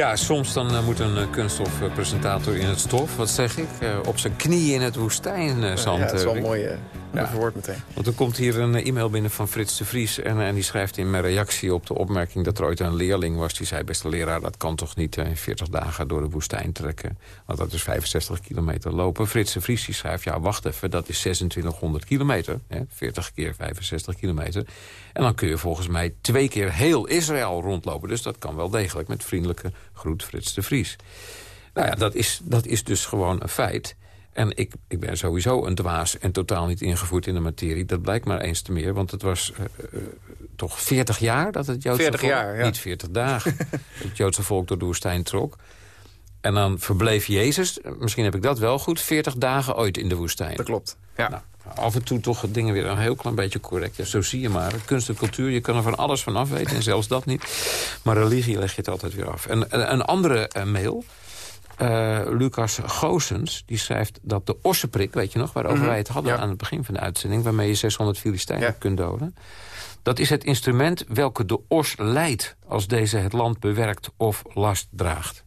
Ja, soms dan eh, moet een uh, kunststofpresentator in het stof, wat zeg ik, uh, op zijn knieën in het woestijnzand. ja, dat is wel mooi ja. verwoord meteen. Want er komt hier een e-mail binnen van Frits de Vries... En, en die schrijft in mijn reactie op de opmerking dat er ooit een leerling was... die zei, beste leraar, dat kan toch niet in 40 dagen door de woestijn trekken. Want dat is 65 kilometer lopen. Frits de Vries die schrijft, ja, wacht even, dat is 2600 kilometer. Hè, 40 keer 65 kilometer. En dan kun je volgens mij twee keer heel Israël rondlopen. Dus dat kan wel degelijk met vriendelijke groet Frits de Vries. Nou ja, dat is, dat is dus gewoon een feit. En ik, ik ben sowieso een dwaas en totaal niet ingevoerd in de materie. Dat blijkt maar eens te meer, want het was uh, uh, toch 40 jaar dat het Joodse 40 volk... jaar, ja. Niet 40 dagen. het Joodse volk door de woestijn trok. En dan verbleef Jezus, misschien heb ik dat wel goed... 40 dagen ooit in de woestijn. Dat klopt, ja. Nou, af en toe toch dingen weer een heel klein beetje correct. Ja, zo zie je maar. Kunst en cultuur, je kan er van alles van af weten. En zelfs dat niet. Maar religie leg je het altijd weer af. En een, andere uh, mail... Uh, Lucas Goosens, die schrijft dat de ossenprik, weet je nog... waarover Mhm, wij het hadden ja. aan het begin van de uitzending... waarmee je 600 Filistijnen Ja. kunt doden... dat is het instrument welke de os leidt... als deze het land bewerkt of last draagt.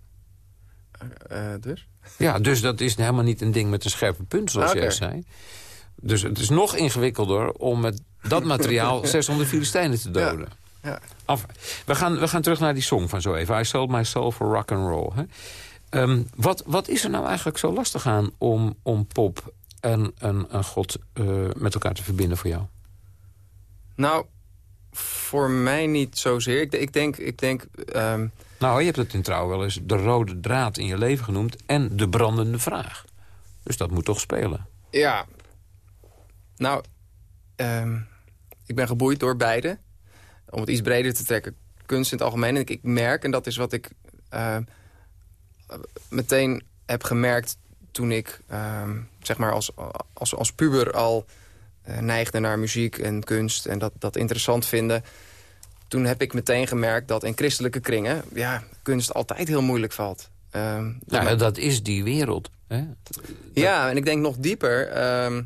Eh, dus? Ja, dus dat is helemaal niet een ding met een scherpe punt, zoals Oké. jij zei. Dus het is nog ingewikkelder om met dat materiaal 600 Filistijnen te doden. Ja. Af, we, gaan, we gaan terug naar die song van zo even. I sold my soul for rock and roll. Hè? Ehm, wat, wat is er nou eigenlijk zo lastig aan om, om pop en, en, en God eh, met elkaar te verbinden voor jou? Nou, voor mij niet zozeer. Ik, ik denk... Ik denk ehm, Nou, je hebt het in trouw wel eens de rode draad in je leven genoemd... en de brandende vraag. Dus dat moet toch spelen. Ja. Nou, ehm, ik ben geboeid door beide. Om het iets breder te trekken. Kunst in het algemeen. En ik, ik merk, en dat is wat ik meteen heb gemerkt... toen ik ehm, zeg maar als, als, als puber al eh, neigde naar muziek en kunst... en dat, dat interessant vinden... toen heb ik meteen gemerkt dat in christelijke kringen... ja, kunst altijd heel moeilijk valt. Ehm, dat Nou, dat is die wereld. Hè? ja, en ik denk nog dieper. ehm,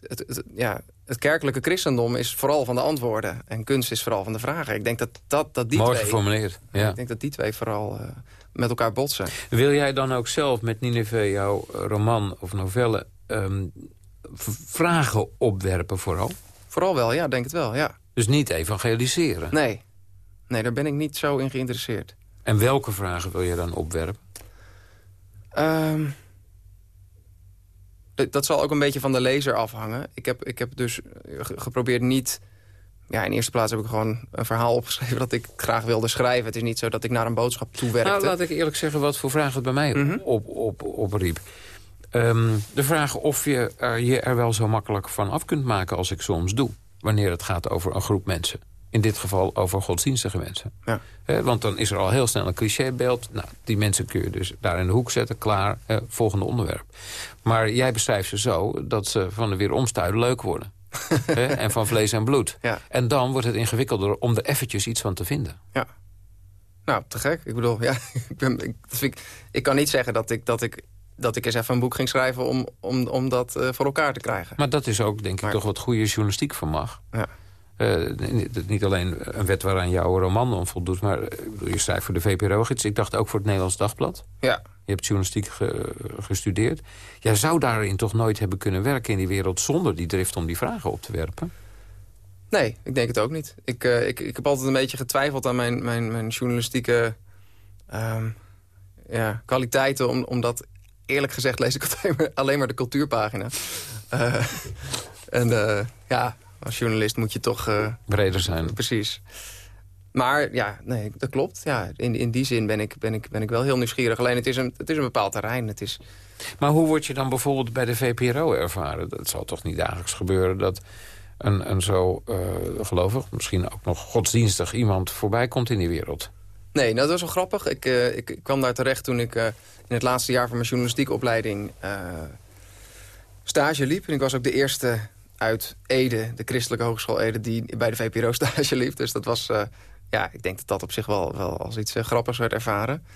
het, het- ja, het kerkelijke christendom is vooral van de antwoorden. En kunst is vooral van de vragen. Ik denk dat, dat, dat die Mooi twee... geformuleerd. Ja. Ik denk dat die twee vooral eh, met elkaar botsen. Wil jij dan ook zelf met Nineveh jouw eh, roman of novelle... ehm, vragen opwerpen vooral? Vooral wel, ja, denk het wel, ja. Dus niet evangeliseren. Nee. Nee, daar ben ik niet zo in geïnteresseerd. En welke vragen wil je dan opwerpen? D- dat zal ook een beetje van de lezer afhangen. Ik heb, ik heb dus eh, ge- geprobeerd niet... Ja, in eerste plaats heb ik gewoon een verhaal opgeschreven... dat ik graag wilde schrijven. Het is niet zo dat ik naar een boodschap toewerkte. Nou, laat ik eerlijk zeggen wat voor vragen het bij mij Mhm. op, op, opriep. Ehm, de vraag of je er, je er wel zo makkelijk van af kunt maken als ik soms doe. Wanneer het gaat over een groep mensen. In dit geval over godsdienstige mensen. Ja. Want dan is er al heel snel een clichébeeld. Nou, die mensen kun je dus daar in de hoek zetten. Klaar, volgende onderwerp. Maar jij beschrijft ze zo dat ze van de weeromstuit leuk worden. en van vlees en bloed. Ja. En dan wordt het ingewikkelder om er eventjes iets van te vinden. Ja. Nou, te gek. Ik bedoel, ja, ik, ben, ik, ik kan niet zeggen dat ik, dat, ik, dat ik eens even een boek ging schrijven... om, om, om dat eh, voor elkaar te krijgen. Maar dat is ook, denk ik, toch wat goede journalistiek van mag. Ja. Eh, niet, alleen een wet waaraan jouw roman om voldoet... maar eh, bedoel, je schrijft voor de VPRO-gids. Ik dacht ook voor het Nederlands Dagblad. Ja. Je hebt journalistiek ge- gestudeerd. Jij zou daarin toch nooit hebben kunnen werken in die wereld... zonder die drift om die vragen op te werpen? Nee, ik denk het ook niet. Ik, eh, ik, ik heb altijd een beetje getwijfeld aan mijn, mijn, mijn journalistieke ehm, ja, kwaliteiten. Om, omdat, eerlijk gezegd, lees ik alleen maar, alleen maar de cultuurpagina. En ja, als journalist moet je toch... eh, Breder zijn. Precies. Maar ja, nee, dat klopt. Ja, in, in die zin ben ik, ben, ik, ben ik wel heel nieuwsgierig. Alleen het is een, het is een bepaald terrein. Het is, Maar hoe word je dan bijvoorbeeld bij de VPRO ervaren? Dat zal toch niet dagelijks gebeuren dat een, een zo eh, gelovig... misschien ook nog godsdienstig iemand voorbij komt in die wereld? Nee, nou, dat was wel grappig. Ik, eh, ik, ik kwam daar terecht toen ik in het laatste jaar van mijn journalistieke opleiding eh, stage liep. En ik was ook de eerste uit Ede, de christelijke hogeschool Ede, die bij de VPRO stage liep. Dus dat was, eh, ja, ik denk dat dat op zich wel, wel als iets eh, grappigs werd ervaren.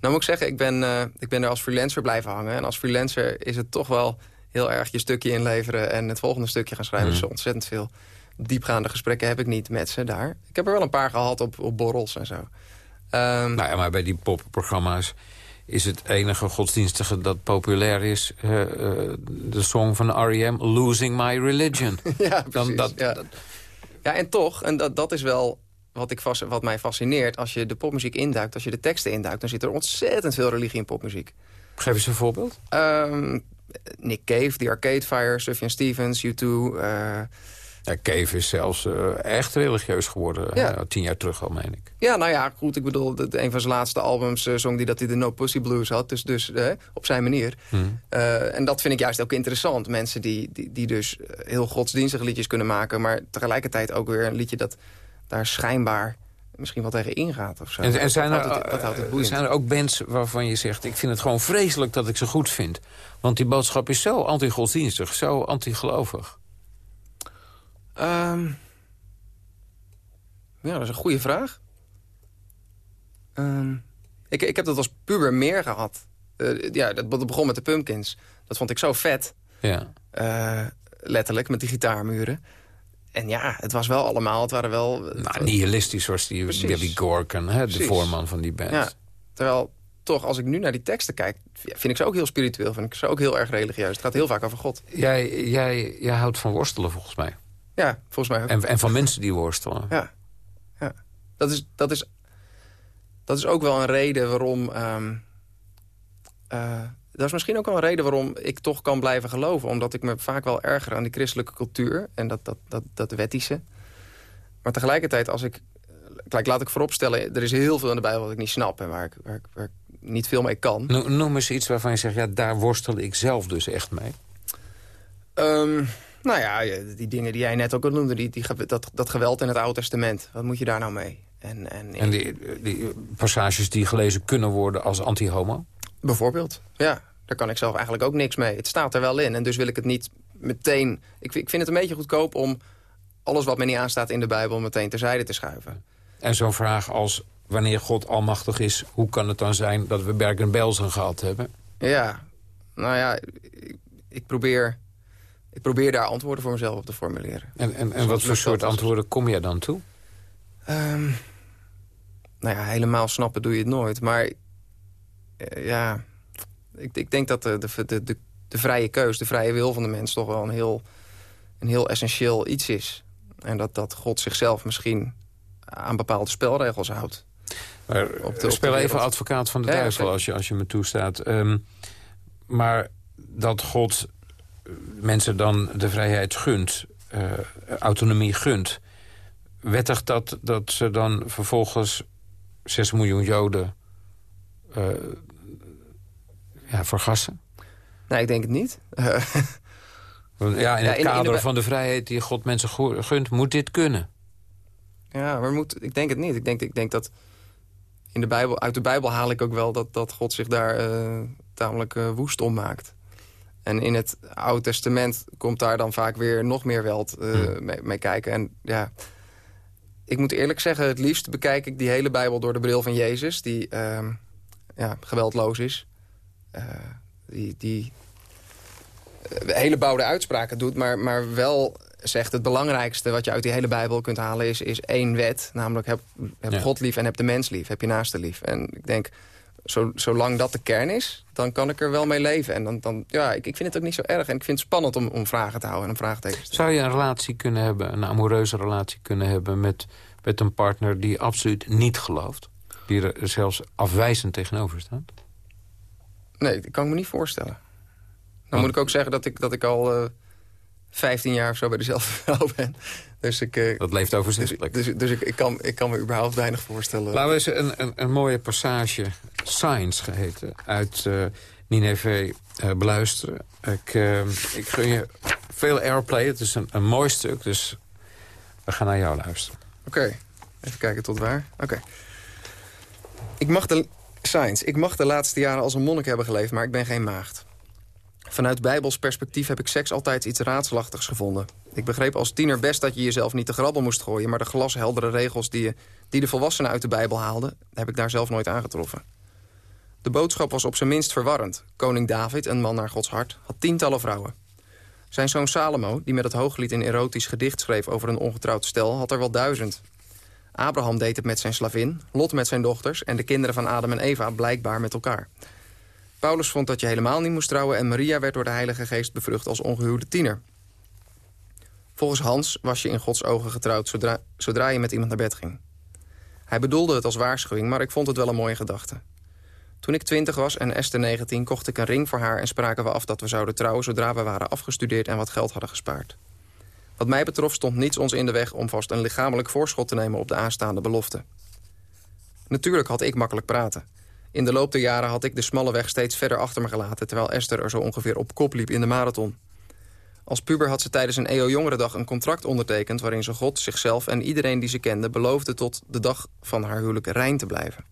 Nou moet ik zeggen, ik ben, eh, ik ben er als freelancer blijven hangen. En als freelancer is het toch wel heel erg je stukje inleveren... en het volgende stukje gaan schrijven. Mhm. Dus ontzettend veel diepgaande gesprekken heb ik niet met ze daar. Ik heb er wel een paar gehad op, op borrels en zo. Ehm, Nou ja, maar bij die popprogramma's is het enige godsdienstige dat populair is... eh, eh, de song van R.E.M. Losing My Religion. ja, Dan precies. dat, ja. ja, en toch, en dat, dat is wel wat, ik vast, wat mij fascineert... als je de popmuziek induikt, als je de teksten induikt... dan zit er ontzettend veel religie in popmuziek. Geef eens een voorbeeld. Ehm, Nick Cave, The Arcade Fire, Sufjan Stevens, U2... eh, Ja, Cave is zelfs eh, echt religieus geworden. Ja. eh, tien jaar terug al, meen ik. ja, nou ja, goed, ik bedoel, dat een van zijn laatste albums eh, zong die dat hij de No Pussy Blues had. Dus, dus op zijn manier. Eh, en dat vind ik juist ook interessant. Mensen die, die, die dus heel godsdienstige liedjes kunnen maken... maar tegelijkertijd ook weer een liedje dat daar schijnbaar misschien wel tegen ingaat. Of zo. En, en zijn, dat, er, houdt het, dat houdt het zijn er ook bands waarvan je zegt... ik vind het gewoon vreselijk dat ik ze goed vind. Want die boodschap is zo anti-godsdienstig, zo anti-gelovig. Ehm, ja, dat is een goede vraag. Ehm, ik, ik heb dat als puber meer gehad. Eh, ja, dat, dat begon met de Pumpkins. Dat vond ik zo vet. Ja. Eh, letterlijk, met die gitaarmuren. En ja, het was wel allemaal, het waren wel... Nou, nihilistisch zoals die Precies. Billy Gorken, hè, de voorman van die band. Ja, terwijl toch, als ik nu naar die teksten kijk... vind ik ze ook heel spiritueel, vind ik ze ook heel erg religieus. Het gaat heel vaak over God. Jij, jij, jij houdt van worstelen, volgens mij. Ja, volgens mij ook. En, en van mensen die worstelen. Ja, ja. Dat, is, dat, is, dat is ook wel een reden waarom... ehm, eh, dat is misschien ook wel een reden waarom ik toch kan blijven geloven. Omdat ik me vaak wel erger aan die christelijke cultuur. En dat, dat, dat, dat wettische. Maar tegelijkertijd, als ik... Kijk, laat ik vooropstellen, er is heel veel in de Bijbel wat ik niet snap. En waar ik, waar ik, waar ik niet veel mee kan. No- Noem eens iets waarvan je zegt, ja, daar worstel ik zelf dus echt mee. Ehm, nou ja, die dingen die jij net ook al noemde. Die, die, dat, dat geweld in het Oude Testament. Wat moet je daar nou mee? En, en, En die, die passages die gelezen kunnen worden als anti-homo? Bijvoorbeeld, ja. Daar kan ik zelf eigenlijk ook niks mee. Het staat er wel in en dus wil ik het niet meteen... Ik, vind- ik vind het een beetje goedkoop om alles wat me niet aanstaat in de Bijbel... meteen terzijde te schuiven. En zo'n vraag als, wanneer God almachtig is... hoe kan het dan zijn dat we Bergen-Belsen gehad hebben? Ja, nou ja, ik, ik probeer, ik probeer daar antwoorden voor mezelf op te formuleren. En, en, en Soms wat voor soort antwoorden kom je dan toe? Ehm, nou ja, helemaal snappen doe je het nooit. Maar eh, ja, ik, ik denk dat de, de, de, de, de vrije keus, de vrije wil van de mens... toch wel een heel, een heel essentieel iets is. En dat, dat God zichzelf misschien aan bepaalde spelregels houdt. Maar, Op de- speel even advocaat van de Ja, duivel als je, als je me toestaat. Ehm, maar dat God mensen dan de vrijheid gunt, eh, autonomie gunt... wettigt dat dat ze dan vervolgens 6 miljoen Joden eh, ja, vergassen? Nee, ik denk het niet. Ja, in Ja, het in- in de kader van de vrijheid die God mensen gu- gunt, moet dit kunnen. Ja, maar moet, ik denk het niet. Ik denk, ik denk dat in de Bijbel, uit de Bijbel haal ik ook wel dat, dat God zich daar eh, tamelijk woest om maakt. En in het Oude Testament komt daar dan vaak weer nog meer weld uh, mee, mee, kijken. En ja, ik moet eerlijk zeggen, het liefst bekijk ik die hele Bijbel door de bril van Jezus... die uh, ja, geweldloos is. Uh, die, die hele bouwde uitspraken doet, maar, maar wel zegt het belangrijkste wat je uit die hele Bijbel kunt halen is, is één wet. Namelijk heb, heb ja. God lief en heb de mens lief. Heb je naaste lief. En ik denk, zo, zolang dat de kern is, dan kan ik er wel mee leven. En dan, dan, ja, ik, ik vind het ook niet zo erg. En ik vind het spannend om, om vragen te houden en om vraagtekens te Zou je een relatie kunnen hebben, een amoureuze relatie kunnen hebben... met, met een partner die absoluut niet gelooft? Die er zelfs afwijzend tegenover staat? Nee, dat kan ik me niet voorstellen. Dan moet ik ook zeggen dat ik, dat ik al uh, 15 jaar of zo bij dezelfde vrouw ben. Dus ik, uh, dat leeft overzichtelijk. Dus, dus, dus ik, ik, kan, ik kan me überhaupt weinig voorstellen. Laten we eens een, een, een mooie passage, Science geheten, uit uh, Nineveh beluisteren. Ik, ik gun je veel airplay, het is een, een mooi stuk, dus we gaan naar jou luisteren. Oké, okay. even kijken tot waar. Oké. Okay. Ik mag de... Science, ik mag de laatste jaren als een monnik hebben geleefd, maar ik ben geen maagd. Vanuit bijbels perspectief heb ik seks altijd iets raadselachtigs gevonden. Ik begreep als tiener best dat je jezelf niet te grabbel moest gooien... maar de glasheldere regels die, je, die de volwassenen uit de Bijbel haalden... heb ik daar zelf nooit aangetroffen. De boodschap was op zijn minst verwarrend. Koning David, een man naar Gods hart, had tientallen vrouwen. Zijn zoon Salomo, die met het hooglied een erotisch gedicht schreef... over een ongetrouwd stel, had er wel duizend. Abraham deed het met zijn slavin, Lot met zijn dochters... en de kinderen van Adam en Eva blijkbaar met elkaar... Paulus vond dat je helemaal niet moest trouwen... en Maria werd door de Heilige Geest bevrucht als ongehuwde tiener. Volgens Hans was je in Gods ogen getrouwd zodra, zodra je met iemand naar bed ging. Hij bedoelde het als waarschuwing, maar ik vond het wel een mooie gedachte. Toen ik 20 was en Esther 19 kocht ik een ring voor haar... en spraken we af dat we zouden trouwen zodra we waren afgestudeerd... en wat geld hadden gespaard. Wat mij betrof stond niets ons in de weg... om vast een lichamelijk voorschot te nemen op de aanstaande belofte. Natuurlijk had ik makkelijk praten... In de loop der jaren had ik de smalle weg steeds verder achter me gelaten... terwijl Esther er zo ongeveer op kop liep in de marathon. Als puber had ze tijdens een EO Jongerendag een contract ondertekend... waarin ze God, zichzelf en iedereen die ze kende... beloofde tot de dag van haar huwelijk rein te blijven.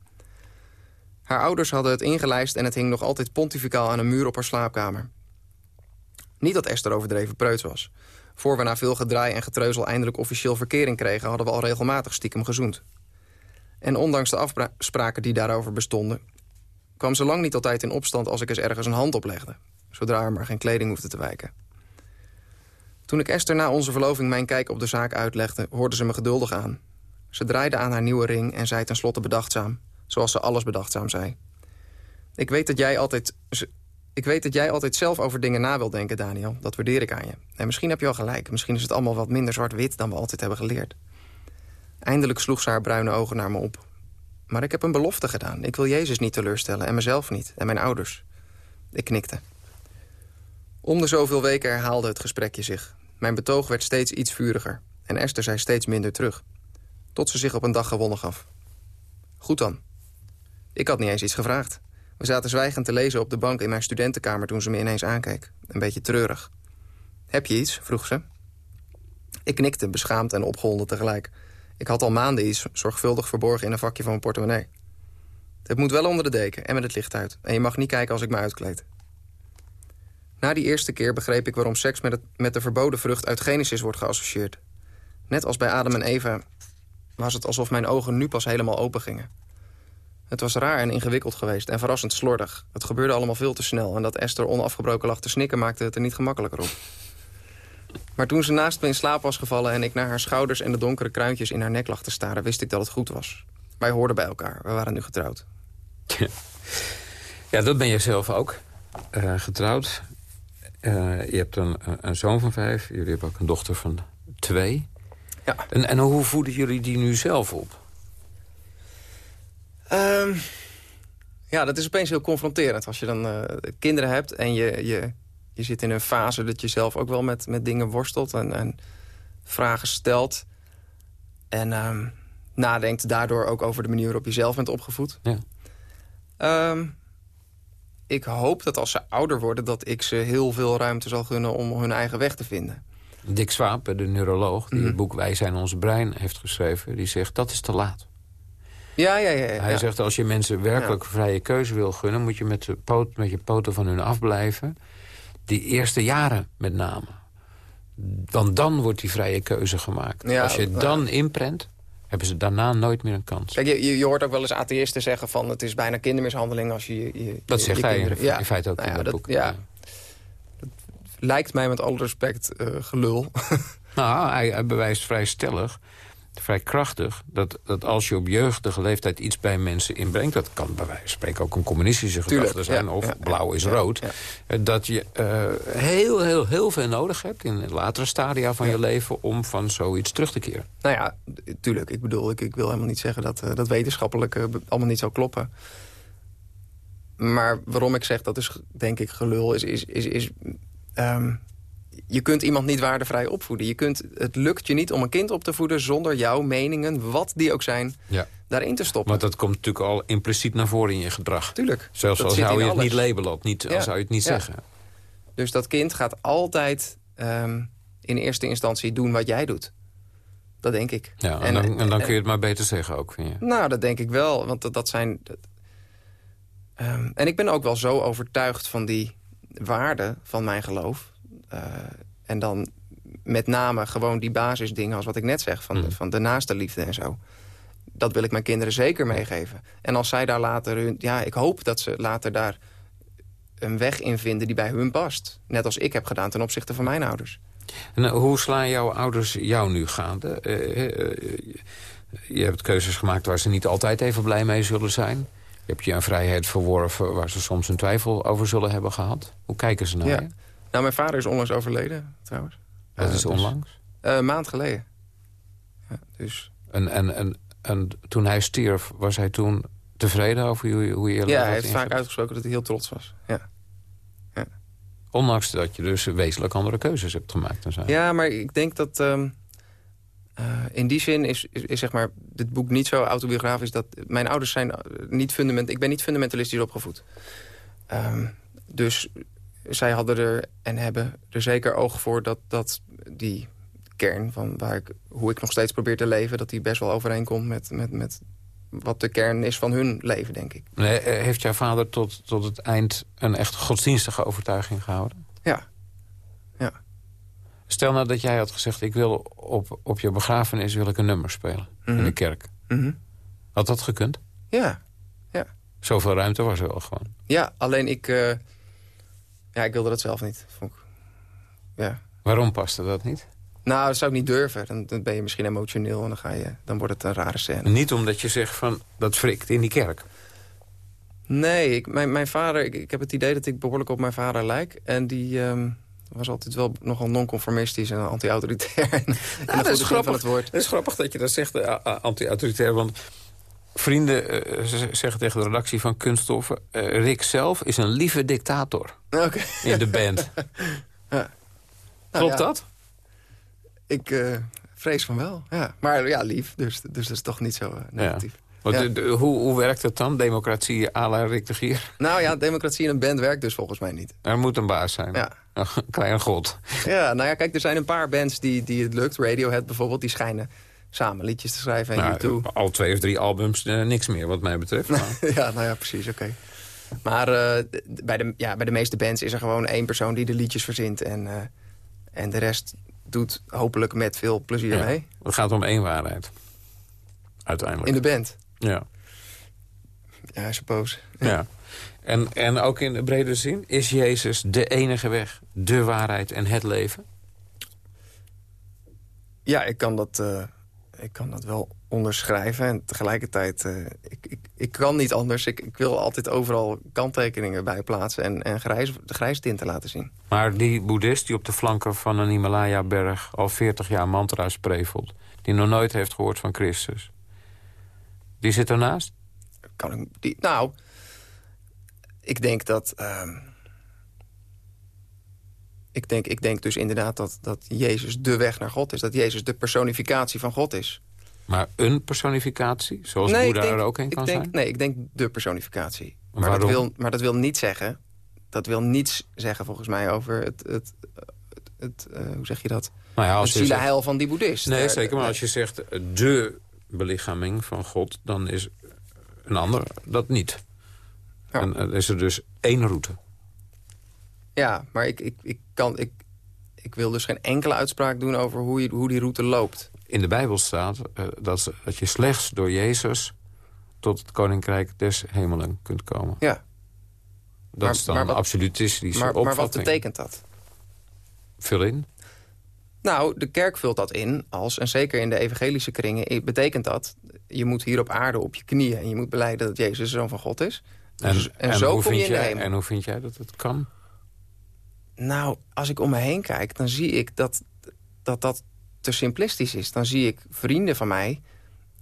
Haar ouders hadden het ingelijst en het hing nog altijd pontificaal aan een muur op haar slaapkamer. Niet dat Esther overdreven preuts was. Voor we na veel gedraai en getreuzel eindelijk officieel verkering kregen... hadden we al regelmatig stiekem gezoend. En ondanks de afspraken die daarover bestonden... kwam ze lang niet altijd in opstand als ik eens ergens een hand oplegde. Zodra er maar geen kleding hoefde te wijken. Toen ik Esther na onze verloving mijn kijk op de zaak uitlegde... hoorde ze me geduldig aan. Ze draaide aan haar nieuwe ring en zei tenslotte bedachtzaam. Zoals ze alles bedachtzaam zei. Ik weet dat jij altijd... Ik weet dat jij altijd zelf over dingen na wilt denken, Daniel. Dat waardeer ik aan je. En misschien heb je al gelijk. Misschien is het allemaal wat minder zwart-wit dan we altijd hebben geleerd. Eindelijk sloeg ze haar bruine ogen naar me op. Maar ik heb een belofte gedaan. Ik wil Jezus niet teleurstellen en mezelf niet. En mijn ouders. Ik knikte. Om de zoveel weken herhaalde het gesprekje zich. Mijn betoog werd steeds iets vuriger. En Esther zei steeds minder terug. Tot ze zich op een dag gewonnen gaf. Goed dan. Ik had niet eens iets gevraagd. We zaten zwijgend te lezen op de bank in mijn studentenkamer... toen ze me ineens aankeek. Een beetje treurig. Heb je iets? vroeg ze. Ik knikte, beschaamd en opgewonden tegelijk. Ik had al maanden iets zorgvuldig verborgen in een vakje van mijn portemonnee. Het moet wel onder de deken en met het licht uit. En je mag niet kijken als ik me uitkleed. Na die eerste keer begreep ik waarom seks met, met de verboden vrucht uit Genesis wordt geassocieerd. Net als bij Adam en Eva was het alsof mijn ogen nu pas helemaal open gingen. Het was raar en ingewikkeld geweest en verrassend slordig. Het gebeurde allemaal veel te snel en dat Esther onafgebroken lag te snikken maakte het er niet gemakkelijker op. Maar toen ze naast me in slaap was gevallen... en ik naar haar schouders en de donkere kruintjes in haar nek lag te staren... wist ik dat het goed was. Wij hoorden bij elkaar. We waren nu getrouwd. Ja, dat ben je zelf ook. Uh, getrouwd. Uh, je hebt een, een, zoon van vijf. Jullie hebben ook een dochter van twee. Ja. En, en hoe voeden jullie die nu zelf op? Um, ja, dat is opeens heel confronterend. Als je dan uh, kinderen hebt en je, je je zit in een fase dat je zelf ook wel met, met dingen worstelt en, en vragen stelt. En um, nadenkt daardoor ook over de manier waarop je zelf bent opgevoed. Ja. Um, ik hoop dat als ze ouder worden... dat ik ze heel veel ruimte zal gunnen om hun eigen weg te vinden. Dick Swaap, de neuroloog, die mm. het boek Wij zijn ons brein heeft geschreven... die zegt dat is te laat. Ja, ja, ja. ja. Hij zegt als je mensen werkelijk vrije keuze wil gunnen... moet je met, de poot, met je poten van hun afblijven die eerste jaren met name. Want dan wordt die vrije keuze gemaakt. Ja, Als je ja. dan inprent, hebben ze daarna nooit meer een kans. Kijk, je, je, hoort ook wel eens atheïsten zeggen van... het is bijna kindermishandeling als je... je, je Dat je- zegt hij in, kinderen- in feite ook Nou in ja, dat dat, boek. Ja. Dat lijkt mij met alle respect eh, gelul. Nou, hij, hij bewijst vrij stellig, vrij krachtig... Dat, dat als je op jeugdige leeftijd iets bij mensen inbrengt... dat kan bij wijze van spreken ook een communistische gedachte zijn... ja, of ja, blauw is rood... dat je eh, heel, heel, heel veel nodig hebt... in latere stadia van je leven... om van zoiets terug te keren. Nou ja, tuurlijk. Ik bedoel, ik, ik wil helemaal niet zeggen dat eh, dat wetenschappelijk eh, allemaal niet zou kloppen. Maar waarom ik zeg dat is, denk ik, gelul is... is, is, is ehm, je kunt iemand niet waardevrij opvoeden. Je kunt, het lukt je niet om een kind op te voeden zonder jouw meningen, wat die ook zijn, Ja. daarin te stoppen. Want dat komt natuurlijk al impliciet naar voren in je gedrag. Tuurlijk. Zelfs Dat al zit zou je het niet labelen, of niet, al zou je het niet ja. zeggen. Dus dat kind gaat altijd ehm, in eerste instantie doen wat jij doet. Dat denk ik. Ja, en, dan, en dan kun je het maar beter zeggen ook, vind je. Nou, dat denk ik wel. Want dat, dat zijn... dat- Ehm, en ik ben ook wel zo overtuigd van die waarde van mijn geloof. Eh, en dan met name gewoon die basisdingen als wat ik net zeg... van, Mm. de, van de naaste liefde en zo. Dat wil ik mijn kinderen zeker meegeven. En als zij daar later... Hun, ja, ik hoop dat ze later daar een weg in vinden die bij hun past. Net als ik heb gedaan ten opzichte van mijn ouders. En eh, hoe slaan jouw ouders jou nu gaande? Eh, je hebt keuzes gemaakt waar ze niet altijd even blij mee zullen zijn. Je hebt je een vrijheid verworven waar ze soms een twijfel over zullen hebben gehad. Hoe kijken ze naar Ja. je? Nou, mijn vader is onlangs overleden, trouwens. Dat is dus- onlangs. Eh, een maand geleden. Ja, dus... En, en, en, en toen hij stierf, was hij toen tevreden over hoe je, hoe je Ja, hij heeft vaak uitgesproken dat hij heel trots was. Ja, Ondanks dat je dus wezenlijk andere keuzes hebt gemaakt. En zo. ja maar ik denk dat... ehm, eh, in die zin is, is, is zeg maar dit boek niet zo autobiografisch... dat mijn ouders zijn eh, niet fundament... Ik ben niet fundamentalistisch opgevoed. Ehm, dus zij hadden er en hebben er zeker oog voor... dat, dat die kern van waar ik, hoe ik nog steeds probeer te leven... dat die best wel overeenkomt met, met, met wat de kern is van hun leven, denk ik. Nee, eh, heeft jouw vader tot, tot het eind een echt godsdienstige overtuiging gehouden? Ja. Ja. Stel nou dat jij had gezegd... ik wil op, op je begrafenis wil ik een nummer spelen in Mhm. de kerk. Mhm. Had dat gekund? Ja, Zoveel ruimte was er wel gewoon. Ja, alleen ik... eh, ja, ik wilde dat zelf niet. Vond ik. Ja. Waarom paste dat niet? Nou, dat zou ik niet durven. Dan, dan ben je misschien emotioneel en dan, ga je, dan wordt het een rare scène. Niet omdat je zegt van, dat frikt in die kerk. Nee, ik, mijn, mijn vader... Ik, ik heb het idee dat ik behoorlijk op mijn vader lijk. En die ehm, was altijd wel nogal non-conformistisch en anti-autoritair. dat is grappig. Van het woord. Het is grappig dat je dat zegt, eh, eh, anti-autoritair. Want vrienden eh, zeggen tegen de redactie van Kunststoffen... eh, Rick zelf is een lieve dictator in de band. Nou Klopt ja, dat? Ik eh, vrees van wel, ja. Maar ja, lief, dus, dus dat is toch niet zo negatief. Want Ja. de- de- hoe, hoe werkt het dan? Democratie à la Rick de Gier? Nou ja, democratie in een band werkt dus volgens mij niet. Er moet een baas zijn. Ja. Een kleine god. Ja, nou ja, kijk, er zijn een paar bands die, die het lukt. Radiohead bijvoorbeeld, die schijnen samen liedjes te schrijven. En Nou, U2. al twee of drie albums, eh, niks meer wat mij betreft. Maar- ja, nou ja, precies, oké. Maar eh, bij, de, ja, bij de meeste bands is er gewoon één persoon die de liedjes verzint. En, eh, en de rest doet hopelijk met veel plezier Ja, mee. Het gaat om één waarheid. Uiteindelijk. In de band. Ja. Ja, I suppose. ja. En, en ook in de brede zin, is Jezus de enige weg, de waarheid en het leven? Ja, ik kan dat, eh, ik kan dat wel onderschrijven. En tegelijkertijd, eh, ik, ik, ik kan niet anders. Ik, ik wil altijd overal kanttekeningen bij plaatsen... en, en grijs, de grijstinten laten zien. Maar die boeddhist die op de flanken van een Himalaya-berg... al 40 jaar mantra's prevelt... die nog nooit heeft gehoord van Christus... die zit ernaast? Kan ik, die, nou, ik denk dat... ehm, ik, denk, ik denk dus inderdaad dat, dat Jezus de weg naar God is. Dat Jezus de personificatie van God is. Maar een personificatie, zoals nee, Boeddha denk, er ook in ik kan denk, zijn? Nee, ik denk de personificatie. Maar dat, wil, maar dat wil niet zeggen... Dat wil niets zeggen volgens mij over het... het, het, het, eh, hoe zeg je dat? Nou ja, als het zegt- van die boeddhist. Nee, Daar- zeker. Maar als je zegt de belichaming van God... dan is een ander dat niet. En eh, is er dus één route. Ja, maar ik, ik, ik, kan, ik, ik wil dus geen enkele uitspraak doen over hoe, je, hoe die route loopt. In de Bijbel staat uh, dat, dat je slechts door Jezus... tot het koninkrijk des hemelen kunt komen. Ja. Dat maar, is dan een absolutistische maar, opvatting. Maar wat betekent dat? Vul in. Nou, de kerk vult dat in als, en zeker in de evangelische kringen... betekent dat, je moet hier op aarde op je knieën... en je moet beleiden dat Jezus de Zoon van God is. Dus, en, en, zo kom je in de hemel. En hoe vind jij dat het kan? Nou, als ik om me heen kijk, dan zie ik dat dat, dat te simplistisch is. Dan zie ik vrienden van mij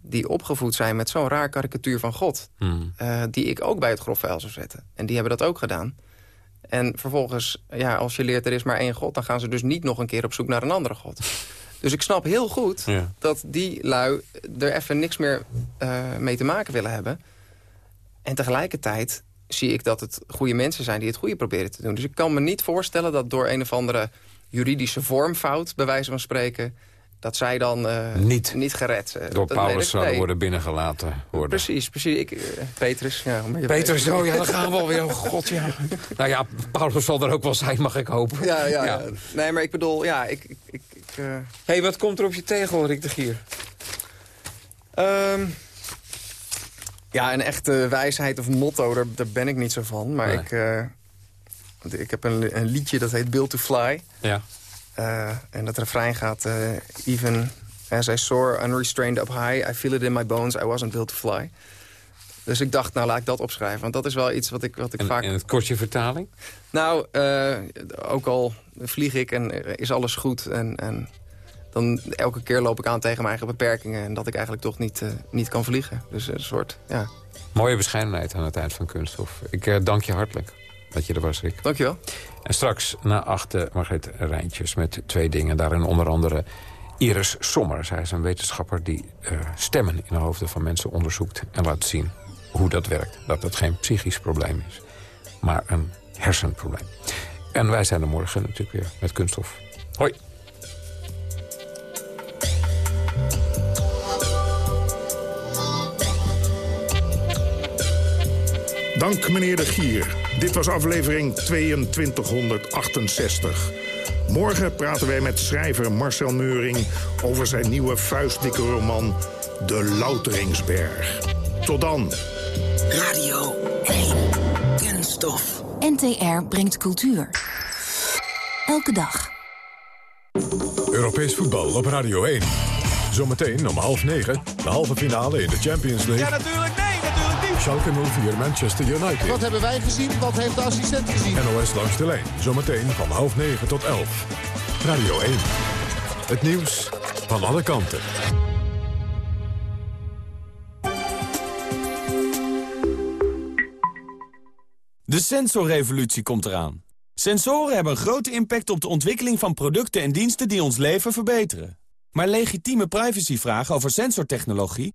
die opgevoed zijn met zo'n raar karikatuur van God... Hmm. Uh, die ik ook bij het grofvuil zou zetten. En die hebben dat ook gedaan. En vervolgens, ja, als je leert er is maar één God... dan gaan ze dus niet nog een keer op zoek naar een andere God. Dus ik snap heel goed ja. dat die lui er even niks meer uh, mee te maken willen hebben. En tegelijkertijd zie ik dat het goede mensen zijn die het goede proberen te doen. Dus ik kan me niet voorstellen dat door een of andere juridische vormfout... bij wijze van spreken, dat zij dan uh, niet, niet gered. Uh, door Paulus zouden nee. worden binnengelaten worden. Precies, precies. Ik, uh, Petrus, ja. Petrus, oh ja, dan gaan we alweer. Oh god, ja. nou ja, Paulus zal er ook wel zijn, mag ik hopen. Ja, ja. ja. Nee, maar ik bedoel, ja, ik... ik, ik, hey, wat komt er op je tegel, Rick de Gier? Um, ja, een echte wijsheid of motto, daar, daar ben ik niet zo van. Maar Nee. ik, uh, ik heb een, een liedje dat heet Build to Fly. Ja. Uh, en dat refrein gaat... Uh, even as I soar unrestrained up high... I feel it in my bones, I wasn't built to fly. Dus ik dacht, nou laat ik dat opschrijven. Want dat is wel iets wat ik, wat ik En, vaak... en het kortje vertaling? Nou, ook al vlieg ik en is alles goed... En, en dan elke keer loop ik aan tegen mijn eigen beperkingen... en dat ik eigenlijk toch niet, uh, niet kan vliegen. Dus een soort, ja... Mooie bescheidenheid aan het eind van Kunststof. Ik uh, dank je hartelijk dat je er was, Rick. Dankjewel. En straks na achter Margreet Rijntjes met twee dingen. Daarin onder andere Iris Sommer. Zij is een wetenschapper die uh, stemmen in de hoofden van mensen onderzoekt... en laat zien hoe dat werkt. Dat het geen psychisch probleem is, maar een hersenprobleem. En wij zijn er morgen natuurlijk weer met Kunststof. Hoi. Dank meneer de Gier. Dit was aflevering 2268. Morgen praten wij met schrijver Marcel Meuring... over zijn nieuwe vuistdikke roman De Louteringsberg. Tot dan. Radio 1. Kunststof. NTR brengt cultuur. Elke dag. Europees voetbal op Radio 1. Zometeen om half negen, de halve finale in de Champions League. Ja, natuurlijk. Schalke 04 Manchester United. Wat hebben wij gezien? Wat heeft de assistent gezien? NOS langs de lijn. Zometeen van half negen tot elf. Radio 1. Het nieuws van alle kanten. De sensorrevolutie komt eraan. Sensoren hebben een grote impact op de ontwikkeling van producten en diensten die ons leven verbeteren. Maar legitieme privacyvragen over sensortechnologie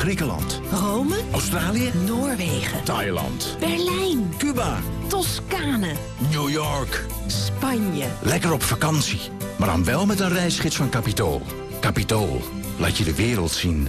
Griekenland. Rome. Australië. Noorwegen. Thailand. Berlijn. Cuba. Toscane. New York. Spanje. Lekker op vakantie. Maar dan wel met een reisgids van Capitool. Capitool. Laat je de wereld zien.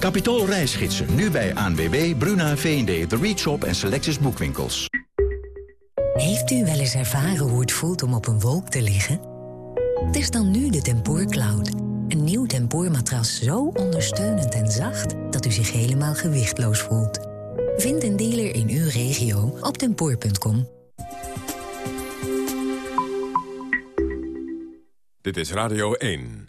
Capitool reisgidsen, nu bij ANWB, Bruna, V&D, The Reach Shop en Selectus Boekwinkels. Heeft u wel eens ervaren hoe het voelt om op een wolk te liggen? Test dan nu de Tempoor Cloud. Een nieuw tempoormatras zo ondersteunend en zacht... dat u zich helemaal gewichtloos voelt. Vind een dealer in uw regio op tempoor.com. Dit is Radio 1.